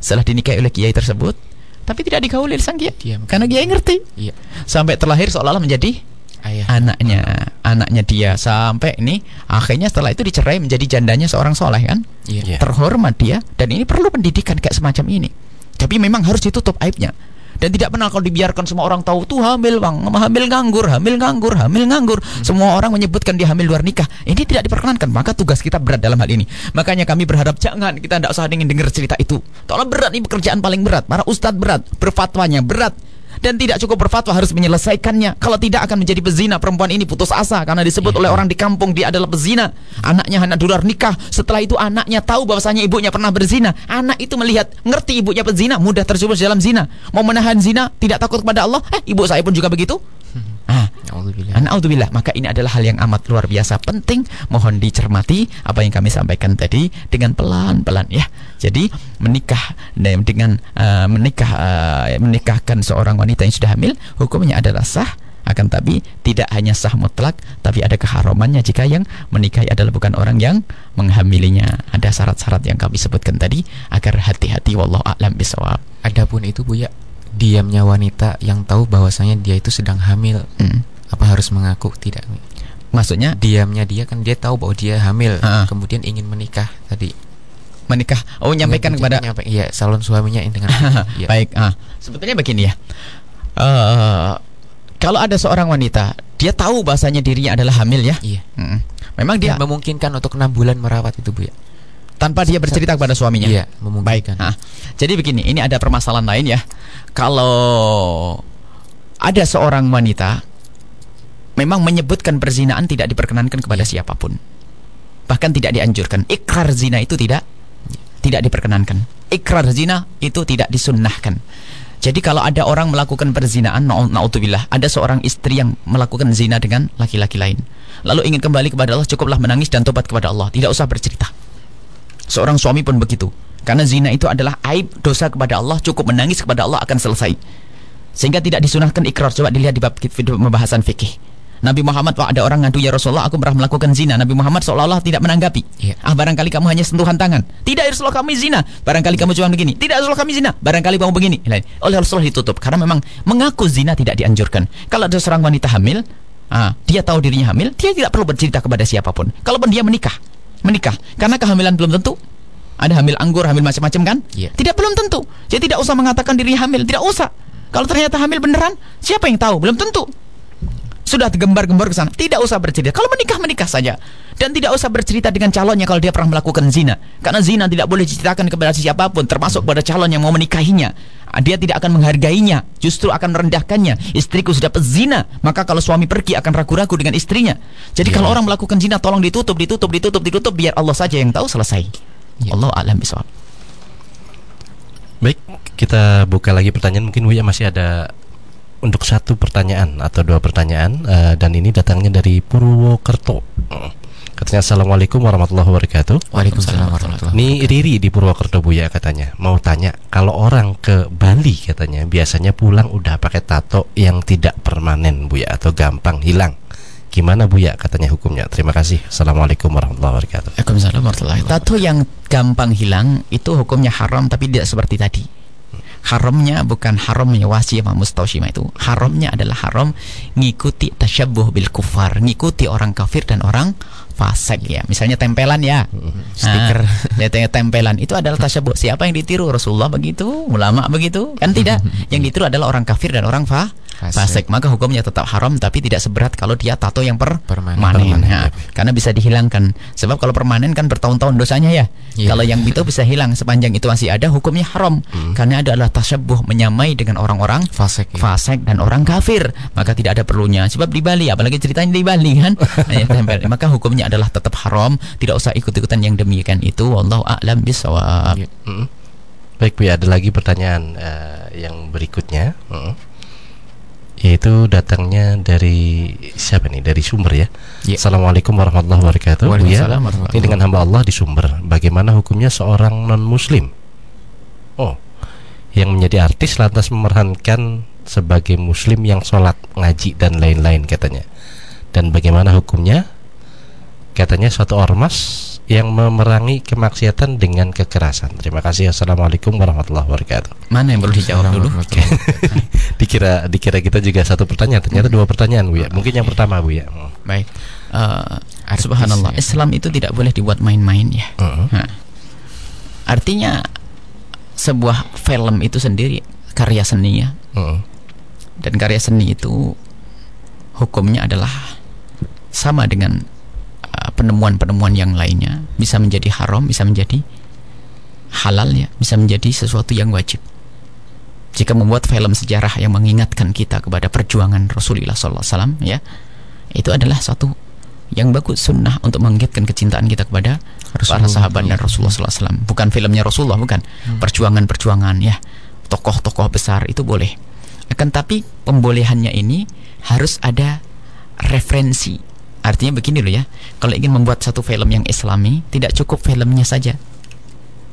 Setelah dinikahi oleh kiai tersebut, tapi tidak digauli oleh sang kiai. Diam. Karena kiai ngerti. Iya. Sampai terlahir seolah-olah menjadi Ayah. anaknya, anaknya dia sampai ini akhirnya setelah itu dicerai menjadi jandanya seorang soleh kan? Iya. Iya. Terhormat dia dan ini perlu pendidikan kayak semacam ini. Tapi memang harus ditutup aibnya. Dan tidak pernah kalau dibiarkan semua orang tahu tuh hamil bang, hamil nganggur, hamil nganggur, hamil nganggur. Semua orang menyebutkan dia hamil luar nikah. Ini tidak diperkenankan. Maka tugas kita berat dalam hal ini. Makanya kami berharap jangan kita tidak usah ingin dengar cerita itu. Tolong berat ini pekerjaan paling berat. Para ustadz berat, berfatwanya berat. Dan tidak cukup berfatwa harus menyelesaikannya. Kalau tidak akan menjadi pezina perempuan ini putus asa karena disebut oleh orang di kampung dia adalah pezina. Anaknya anak dular nikah. Setelah itu anaknya tahu bahwasanya ibunya pernah berzina. Anak itu melihat ngerti ibunya pezina, mudah terjerumus dalam zina. Mau menahan zina, tidak takut kepada Allah. Eh, ibu saya pun juga begitu. (laughs) Ah, Alhamdulillah. Naudzubillah, maka ini adalah hal yang amat luar biasa penting. Mohon dicermati apa yang kami sampaikan tadi dengan pelan-pelan ya. Jadi menikah dengan eh, menikah eh, menikahkan seorang wanita yang sudah hamil, hukumnya adalah sah. Akan tapi tidak hanya sah mutlak, tapi ada keharamannya jika yang menikahi adalah bukan orang yang menghamilinya. Ada syarat-syarat yang kami sebutkan tadi agar hati-hati wallahu a'lam bisawab. Adapun itu Bu ya, diamnya wanita yang tahu bahwasanya dia itu sedang hamil, Hmm. apa harus mengaku tidak? Maksudnya Diamnya dia kan dia tahu bahwa dia hamil, Ah. kemudian ingin menikah tadi. menikah, oh menyampaikan Iya, kepada nyampe- iya, calon suaminya ini dengan iya. Baik, ah, sebetulnya begini ya. Eh, kalau ada seorang wanita, dia tahu bahasanya dirinya adalah hamil ya. Iya. Mm. Memang dia Dan memungkinkan untuk enam bulan merawat itu Bu ya. Tanpa dia bercerita kepada suaminya. Iya, Baik. Nah, jadi begini, ini ada permasalahan lain ya. Kalau ada seorang wanita memang menyebutkan perzinaan tidak diperkenankan kepada siapa pun. Bahkan tidak dianjurkan. Ikrar zina itu tidak tidak diperkenankan. Ikrar zina itu tidak disunnahkan. Jadi kalau ada orang melakukan perzinaan, na'u- na'udzubillah, ada seorang istri yang melakukan zina dengan laki-laki lain. Lalu ingin kembali kepada Allah, cukuplah menangis dan tobat kepada Allah. Tidak usah bercerita. Seorang suami pun begitu. Karena zina itu adalah aib dosa kepada Allah, cukup menangis kepada Allah akan selesai. Sehingga tidak disunahkan ikrar. Coba dilihat di bab video pembahasan fikih. Nabi Muhammad, wah ada orang ngadu ya Rasulullah, aku pernah melakukan zina. Nabi Muhammad seolah-olah tidak menanggapi. Iya. Ah barangkali kamu hanya sentuhan tangan. Tidak ya Rasulullah kami zina. Barangkali kamu cuma begini. Tidak ya Rasulullah kami zina. Barangkali kamu begini. Lain. Oleh Rasulullah ditutup karena memang mengaku zina tidak dianjurkan. Kalau ada seorang wanita hamil, ah, dia tahu dirinya hamil, dia tidak perlu bercerita kepada siapa pun. Kalaupun dia menikah, menikah karena kehamilan belum tentu. Ada hamil anggur, hamil macam-macam kan? Iya. Tidak belum tentu. Jadi tidak usah mengatakan dirinya hamil, tidak usah. Kalau ternyata hamil beneran, siapa yang tahu? Belum tentu sudah gembar-gembar ke sana. Tidak usah bercerita. Kalau menikah menikah saja. Dan tidak usah bercerita dengan calonnya kalau dia pernah melakukan zina. Karena zina tidak boleh diceritakan kepada siapa pun, termasuk kepada calon yang mau menikahinya. Ah, Dia tidak akan menghargainya, justru akan merendahkannya. Istriku sudah pezina, maka kalau suami pergi akan ragu-ragu dengan istrinya. Jadi kalau orang melakukan zina tolong ditutup, ditutup, ditutup, ditutup biar Allah saja yang tahu selesai. Allah alam bisawab. Baik, kita buka lagi pertanyaan. Mungkin Buya masih ada untuk satu pertanyaan atau dua pertanyaan eh, dan ini datangnya dari Purwokerto. Katanya Assalamualaikum warahmatullahi wabarakatuh. Waalaikumsalam warahmatullahi Ini Riri di Purwokerto Buya katanya Mau tanya Kalau orang ke Bali katanya Biasanya pulang udah pakai tato Yang tidak permanen Buya Atau gampang hilang Gimana Buya katanya hukumnya Terima kasih Assalamualaikum warahmatullahi wabarakatuh Waalaikumsalam warahmatullahi wabarakatuh. Tato yang gampang hilang itu hukumnya haram tapi tidak seperti tadi. Haramnya bukan haramnya wasi sama mustausyimah itu. Haramnya adalah haram ngikuti tasyabbuh bil kufar, ngikuti orang kafir dan orang fasik ya. Misalnya tempelan ya. Stiker. Nah, tempelan itu adalah tasyabbuh. Siapa yang ditiru? Rasulullah begitu, ulama begitu? Kan tidak. (laughs) Yang ditiru adalah orang kafir dan orang fa Fasik. Maka hukumnya tetap haram tapi tidak seberat kalau dia tato yang per Permanen. permanen. Ya, ya. karena bisa dihilangkan. Sebab kalau permanen kan bertahun-tahun dosanya ya. Iya. Kalau yang itu bisa hilang sepanjang itu masih ada hukumnya haram. Karena ada adalah tasyabbuh menyamai dengan orang-orang Fasik, ya. fasik dan orang kafir. Maka tidak ada perlunya. Sebab di Bali apalagi ceritanya di Bali kan. (laughs) Ya. Maka hukumnya adalah tetap haram, tidak usah ikut-ikutan yang demikian itu. Wallahu a'lam bisawab. Iya. Mm. Baik Buya ada lagi pertanyaan eh, Yang berikutnya Mm. Yaitu datangnya dari Siapa nih? Dari Sumber ya. Iya. Assalamualaikum warahmatullahi wabarakatuh. Buya Waalaikumsalam Ini dengan hamba Allah di Sumber. Bagaimana hukumnya seorang non-muslim? Oh Yang menjadi artis lantas memerankan Sebagai muslim yang sholat Ngaji dan lain-lain katanya. Dan bagaimana hukumnya? Katanya suatu ormas Yang memerangi kemaksiatan dengan kekerasan Terima kasih Assalamualaikum warahmatullahi wabarakatuh Mana yang perlu dijawab dulu? (laughs) Dikira dikira kita juga satu pertanyaan Ternyata dua pertanyaan Bu ya Mungkin yang pertama Bu ya Hmm. Baik. Eh, Artis, subhanallah, ya. Islam itu tidak boleh dibuat main-main ya. Hmm. Nah, artinya sebuah film itu sendiri karya seni ya. Hmm. Dan karya seni itu hukumnya adalah sama dengan uh, penemuan-penemuan yang lainnya. Bisa menjadi haram, bisa menjadi halal ya, bisa menjadi sesuatu yang wajib. Jika membuat film sejarah yang mengingatkan kita kepada perjuangan Rasulullah SAW ya, itu adalah satu yang bagus sunnah untuk mengingatkan kecintaan kita kepada para sahabat dan Rasulullah SAW. Bukan filmnya Rasulullah, bukan perjuangan-perjuangan ya, tokoh-tokoh besar itu boleh. Akan tapi pembolehannya ini harus ada referensi. Artinya begini loh ya, kalau ingin membuat satu film yang Islami, tidak cukup filmnya saja.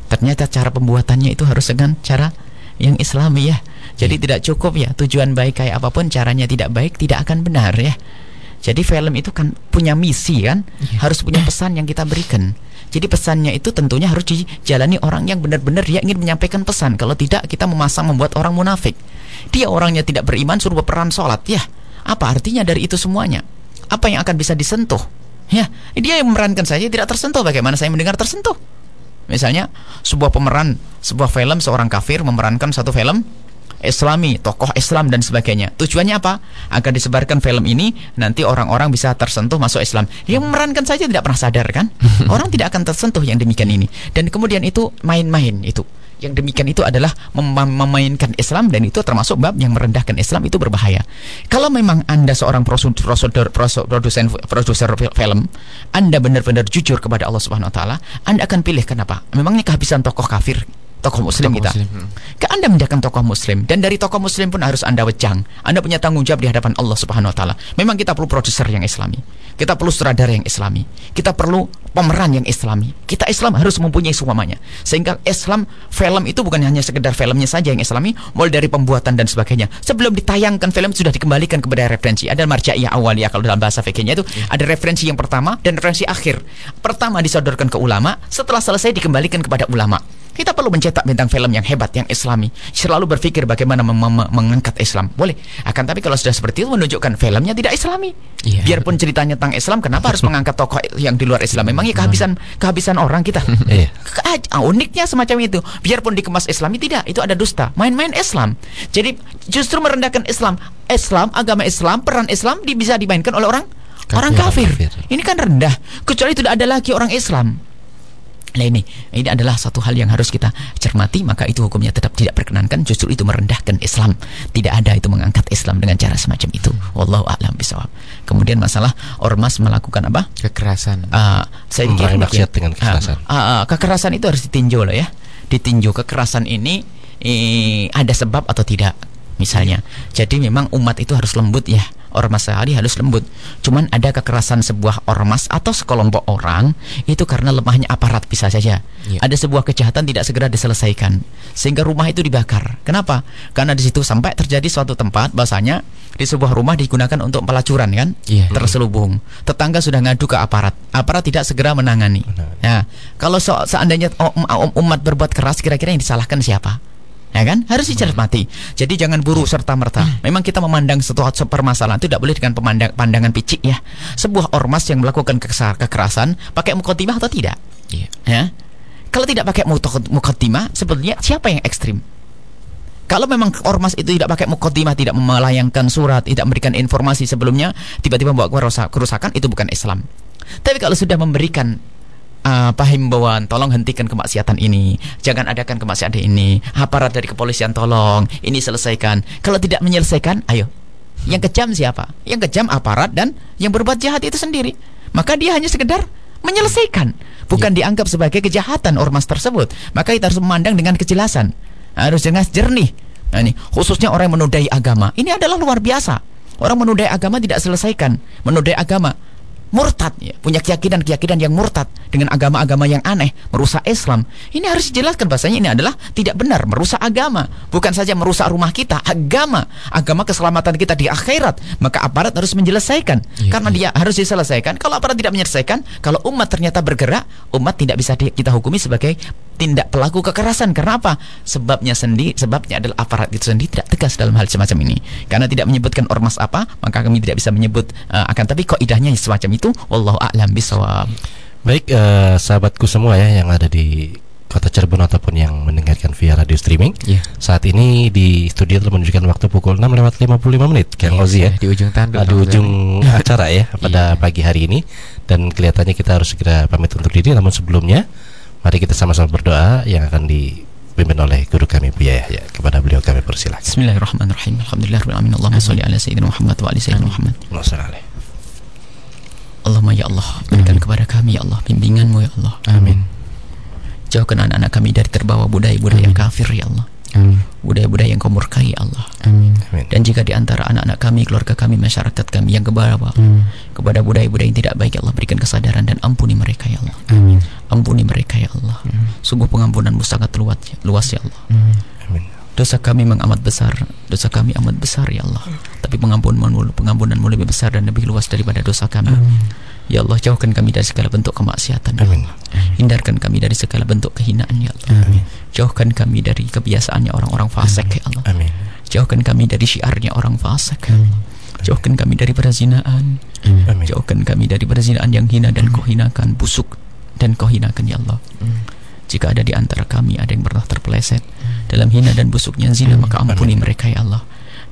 Ternyata cara pembuatannya itu harus dengan cara yang Islami ya. Jadi tidak cukup ya tujuan baik kayak apa pun caranya tidak baik tidak akan benar ya. Jadi film itu kan punya misi kan, harus punya pesan yang kita berikan. Jadi pesannya itu tentunya harus dijalani orang yang benar-benar dia ingin menyampaikan pesan. Kalau tidak kita memasang membuat orang munafik. Dia orangnya tidak beriman suruh berperan sholat ya. Apa artinya dari itu semuanya? Apa yang akan bisa disentuh? Ya, dia yang memerankan saja tidak tersentuh. Bagaimana saya mendengar tersentuh? Misalnya sebuah pemeran sebuah film seorang kafir memerankan satu film Islami, tokoh Islam dan sebagainya. Tujuannya apa? Agar disebarkan film ini nanti orang-orang bisa tersentuh masuk Islam. Yang memerankan saja tidak pernah sadar kan? (laughs) Orang tidak akan tersentuh yang demikian ini. Dan kemudian itu main-main itu. Yang demikian itu adalah mem- memainkan Islam dan itu termasuk bab yang merendahkan Islam itu berbahaya. Kalau memang Anda seorang produsen produser fil- film, Anda benar-benar jujur kepada Allah Subhanahu wa taala, Anda akan pilih kenapa? Memangnya kehabisan tokoh kafir tokoh muslim Tokoh kita. muslim, hmm. Ke Anda menjaga tokoh muslim dan dari tokoh muslim pun harus Anda wejang. Anda punya tanggung jawab di hadapan Allah Subhanahu wa taala. Memang kita perlu produser yang islami. Kita perlu sutradara yang islami. Kita perlu pemeran yang islami. Kita Islam harus mempunyai semuanya. Sehingga Islam film itu bukan hanya sekedar filmnya saja yang islami, mulai dari pembuatan dan sebagainya. Sebelum ditayangkan film sudah dikembalikan kepada referensi. Ada marja'iyah awaliyah kalau dalam bahasa fikihnya itu ada referensi yang pertama dan referensi akhir. Pertama disodorkan ke ulama, setelah selesai dikembalikan kepada ulama. Kita perlu mencetak bintang film yang hebat, yang islami. Selalu berpikir bagaimana mengangkat Islam. Boleh. Akan tapi kalau sudah seperti itu menunjukkan filmnya tidak islami. Iya. Biarpun ceritanya tentang Islam, kenapa harus mengangkat tokoh yang di luar Islam? Memangnya kehabisan kehabisan orang kita. (laughs) Iya. Ke- ah, uniknya semacam itu. Biarpun dikemas Islami tidak, itu ada dusta. Main-main Islam. Jadi justru merendahkan Islam. Islam, agama Islam, peran Islam bisa dimainkan oleh orang orang kafir. Kafir. Ini kan rendah. Kecuali tidak ada lagi orang Islam. Nah ini, ini adalah satu hal yang harus kita cermati Maka itu hukumnya tetap tidak perkenankan Justru itu merendahkan Islam Tidak ada itu mengangkat Islam dengan cara semacam itu Wallahu a'lam bisawab Kemudian masalah ormas melakukan apa? Kekerasan. Ah, saya maksiat dengan kekerasan. Ah, ah, ah, kekerasan itu harus ditinjau loh ya. Ditinjau kekerasan ini eh, ada sebab atau tidak misalnya. Jadi memang umat itu harus lembut ya. Ormas sehari harus lembut. Cuman ada kekerasan sebuah ormas atau sekelompok orang itu karena lemahnya aparat bisa saja. Iya. Ada sebuah kejahatan tidak segera diselesaikan sehingga rumah itu dibakar. Kenapa? Karena di situ sampai terjadi suatu tempat bahasanya di sebuah rumah digunakan untuk pelacuran kan? Iya. Terselubung. Tetangga sudah ngadu ke aparat. Aparat tidak segera menangani. Ya, kalau so- seandainya o- um- umat berbuat keras kira-kira yang disalahkan siapa? Ya kan? Harus dicermati. Jadi jangan buru serta merta. Memang kita memandang sesuatu permasalahan itu tidak boleh dengan pemandang, pandangan picik ya. Sebuah ormas yang melakukan kekerasan pakai mukotimah atau tidak? Iya. Ya. Kalau tidak pakai mukotimah, sebetulnya siapa yang ekstrim? Kalau memang ormas itu tidak pakai mukotimah, tidak melayangkan surat, tidak memberikan informasi sebelumnya, tiba-tiba membawa kerusa- kerusakan, itu bukan Islam. Tapi kalau sudah memberikan apa himbauan, tolong hentikan kemaksiatan ini, jangan adakan kemaksiatan ini, aparat dari kepolisian tolong, ini selesaikan. Kalau tidak menyelesaikan, ayo. Yang kejam siapa? Yang kejam aparat dan yang berbuat jahat itu sendiri. Maka dia hanya sekedar menyelesaikan, bukan dianggap sebagai kejahatan ormas tersebut. Maka kita harus memandang dengan kejelasan, harus dengan jernih. Nah, ini khususnya orang yang menodai agama. Ini adalah luar biasa. Orang menodai agama tidak selesaikan, menodai agama murtad ya, punya keyakinan-keyakinan yang murtad dengan agama-agama yang aneh, merusak Islam. Ini harus dijelaskan bahasanya ini adalah tidak benar, merusak agama, bukan saja merusak rumah kita, agama, agama keselamatan kita di akhirat. Maka aparat harus menyelesaikan Iya, karena dia harus diselesaikan. Kalau aparat tidak menyelesaikan, kalau umat ternyata bergerak, umat tidak bisa di- kita hukumi sebagai tindak pelaku kekerasan. Karena apa? Sebabnya sendiri, sebabnya adalah aparat itu sendiri tidak tegas dalam hal semacam ini. Karena tidak menyebutkan ormas apa, maka kami tidak bisa menyebut eh, akan tapi kok idahnya semacam itu wallahu a'lam bisawab. Baik, eh, sahabatku semua ya yang ada di kota Cirebon ataupun yang mendengarkan via radio streaming. Iya. Saat ini di studio telah menunjukkan waktu pukul 6 lewat 55 menit, Kang Iya, Ozi ya. Di ujung tanduk. Di ujung acara ya (laughs) pada Iya. pagi hari ini dan kelihatannya kita harus segera pamit untuk diri namun sebelumnya mari kita sama-sama berdoa yang akan dipimpin oleh guru kami Buya Yahya kepada beliau kami persilakan. Bismillahirrahmanirrahim. Alhamdulillahirabbil alamin. Allahumma shalli ala sayyidina Muhammad wa ali sayyidina Muhammad. Alaihi. Allahumma ya Allah, berikan kepada kami ya Allah bimbinganmu ya Allah. Amin. Jauhkan anak-anak kami dari terbawa budaya-budaya Amin. kafir ya Allah. Amin. Budaya-budaya yang kau murkai ya Allah. Amin. Amin. Dan jika di antara anak-anak kami, keluarga kami, masyarakat kami yang kebawa Hmm. kepada budaya-budaya yang tidak baik ya Allah, berikan kesadaran dan ampuni mereka ya Allah. Amin. Ampuni mereka ya Allah. Sungguh pengampunanmu sangat luas, luas ya Allah. Amin. Amin. Dosa kami memang amat besar, dosa kami amat besar ya Allah. Tapi pengampunanmu, pengampunanmu lebih besar dan lebih luas daripada dosa kami. Ya Allah, jauhkan kami dari segala bentuk kemaksiatan. ya Amin. Allah. Hindarkan kami dari segala bentuk kehinaan ya Allah. Amin. Jauhkan kami dari kebiasaannya orang-orang fasik ya Allah. Amin. Jauhkan kami dari syiarnya orang fasik. Amin. Jauhkan kami dari perzinaan. Amin. Jauhkan kami dari perzinaan yang hina dan kau hinakan, busuk dan kau hinakan ya Allah. Jika ada di antara kami ada yang pernah terpeleset, dalam hina dan busuknya zina maka ampuni mereka ya Allah.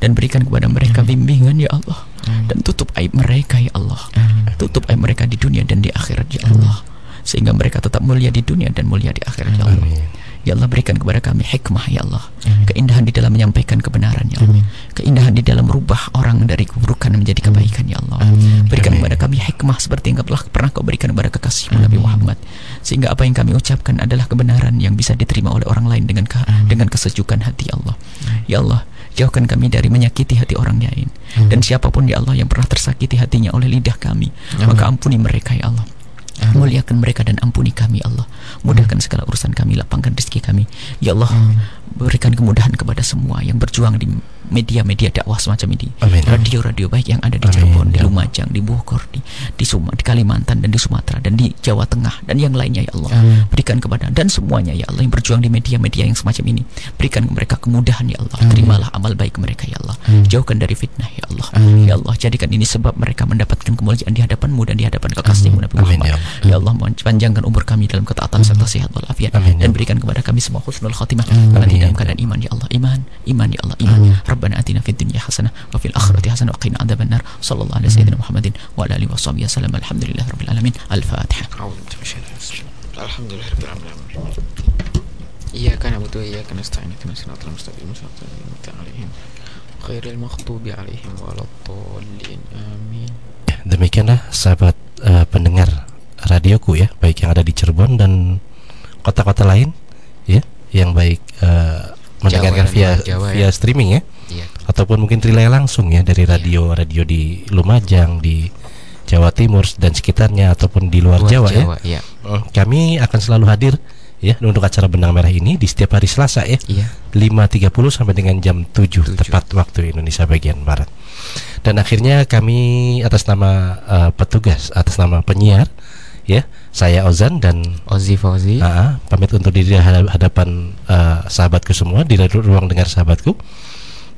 Dan berikan kepada mereka bimbingan ya Allah. Dan tutup aib mereka ya Allah. Tutup aib mereka di dunia dan di akhirat ya Allah. Sehingga mereka tetap mulia di dunia dan mulia di akhirat ya Allah. Ya Allah berikan kepada kami hikmah ya Allah. Keindahan di dalam menyampaikan kebenaran ya Allah. Keindahan di dalam merubah orang dari keburukan menjadi kebaikan ya Allah. Berikan Amin. kepada kami hikmah seperti yang telah pernah kau berikan kepada kekasihmu Nabi Muhammad. Sehingga apa yang kami ucapkan adalah kebenaran yang bisa diterima oleh orang lain dengan ke- dengan kesejukan hati ya Allah. Ya Allah jauhkan kami dari menyakiti hati orang lain. Dan siapa pun ya Allah yang pernah tersakiti hatinya oleh lidah kami Maka ampuni mereka ya Allah Muliakan mereka dan ampuni kami Allah. Mudahkan segala urusan kami Lapangkan rezeki kami. Ya Allah Berikan kemudahan kepada semua Yang berjuang di media-media dakwah semacam ini. Amin. Radio-radio baik yang ada di Amin, Cirebon Di ya. Lumajang, di Bogor Di, di, Suma, di Kalimantan dan di Sumatera Dan di Jawa Tengah Dan yang lainnya ya Allah. Amin. Berikan kepada Dan semuanya ya Allah Yang berjuang di media-media yang semacam ini. Berikan mereka kemudahan ya Allah. Terimalah amal baik mereka ya Allah. Jauhkan dari fitnah ya Allah. Amin. Ya Allah jadikan ini sebab mereka mendapatkan kemuliaan di hadapanmu Dan di hadapan kekasihmu Nabi Amin, Muhammad ya Ya Allah mohon panjangkan umur kami dalam ketaatan serta sehat walafiat. Amin, ya dan berikan kepada kami semua husnul khatimah. Mati dalam keadaan iman ya Allah. Iman iman ya Allah. Iman Rabbana atina fid dunya hasanah wa fil akhirati hasanah wa qina adzabannar sallallahu alaihi sayyidina Muhammadin wa ala alihi washabihi wasallam alhamdulillah rabbil alamin al-fatihah na'budu wa iyyaka nasta'in ihdinas siratal mustaqim siratal ladzina an'amta 'alaihim ghairil maghdubi 'alaihim waladdallin amin Demikianlah sahabat eh, pendengar radioku ya, baik yang ada di Cirebon dan kota-kota lain ya, yang baik eh, mendengarkan via Jawa ya. via streaming ya, Iya ataupun mungkin relay langsung ya dari radio radio di Lumajang di Jawa Timur dan sekitarnya ataupun di luar, Luar Jawa, Jawa ya. ya Mm, Kami akan selalu hadir ya untuk acara benang merah ini di setiap hari Selasa ya. Iya 5.30 sampai dengan jam 7, Tujuh. tepat waktu Indonesia bagian barat. Dan akhirnya kami atas nama eh, petugas, atas nama penyiar ya, saya Ozan dan Ozi Fauzi Aa, pamit untuk diri di hadap- hadapan eh, sahabatku semua di ru- ruang dengar sahabatku.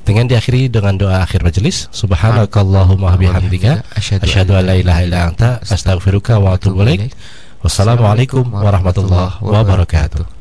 Dengan diakhiri dengan doa akhir majelis, subhanakallahumma bihamdika asyhadu an la ilaha illa anta astaghfiruka wa atubu ilaik. Wassalamualaikum warahmatullahi wabarakatuh.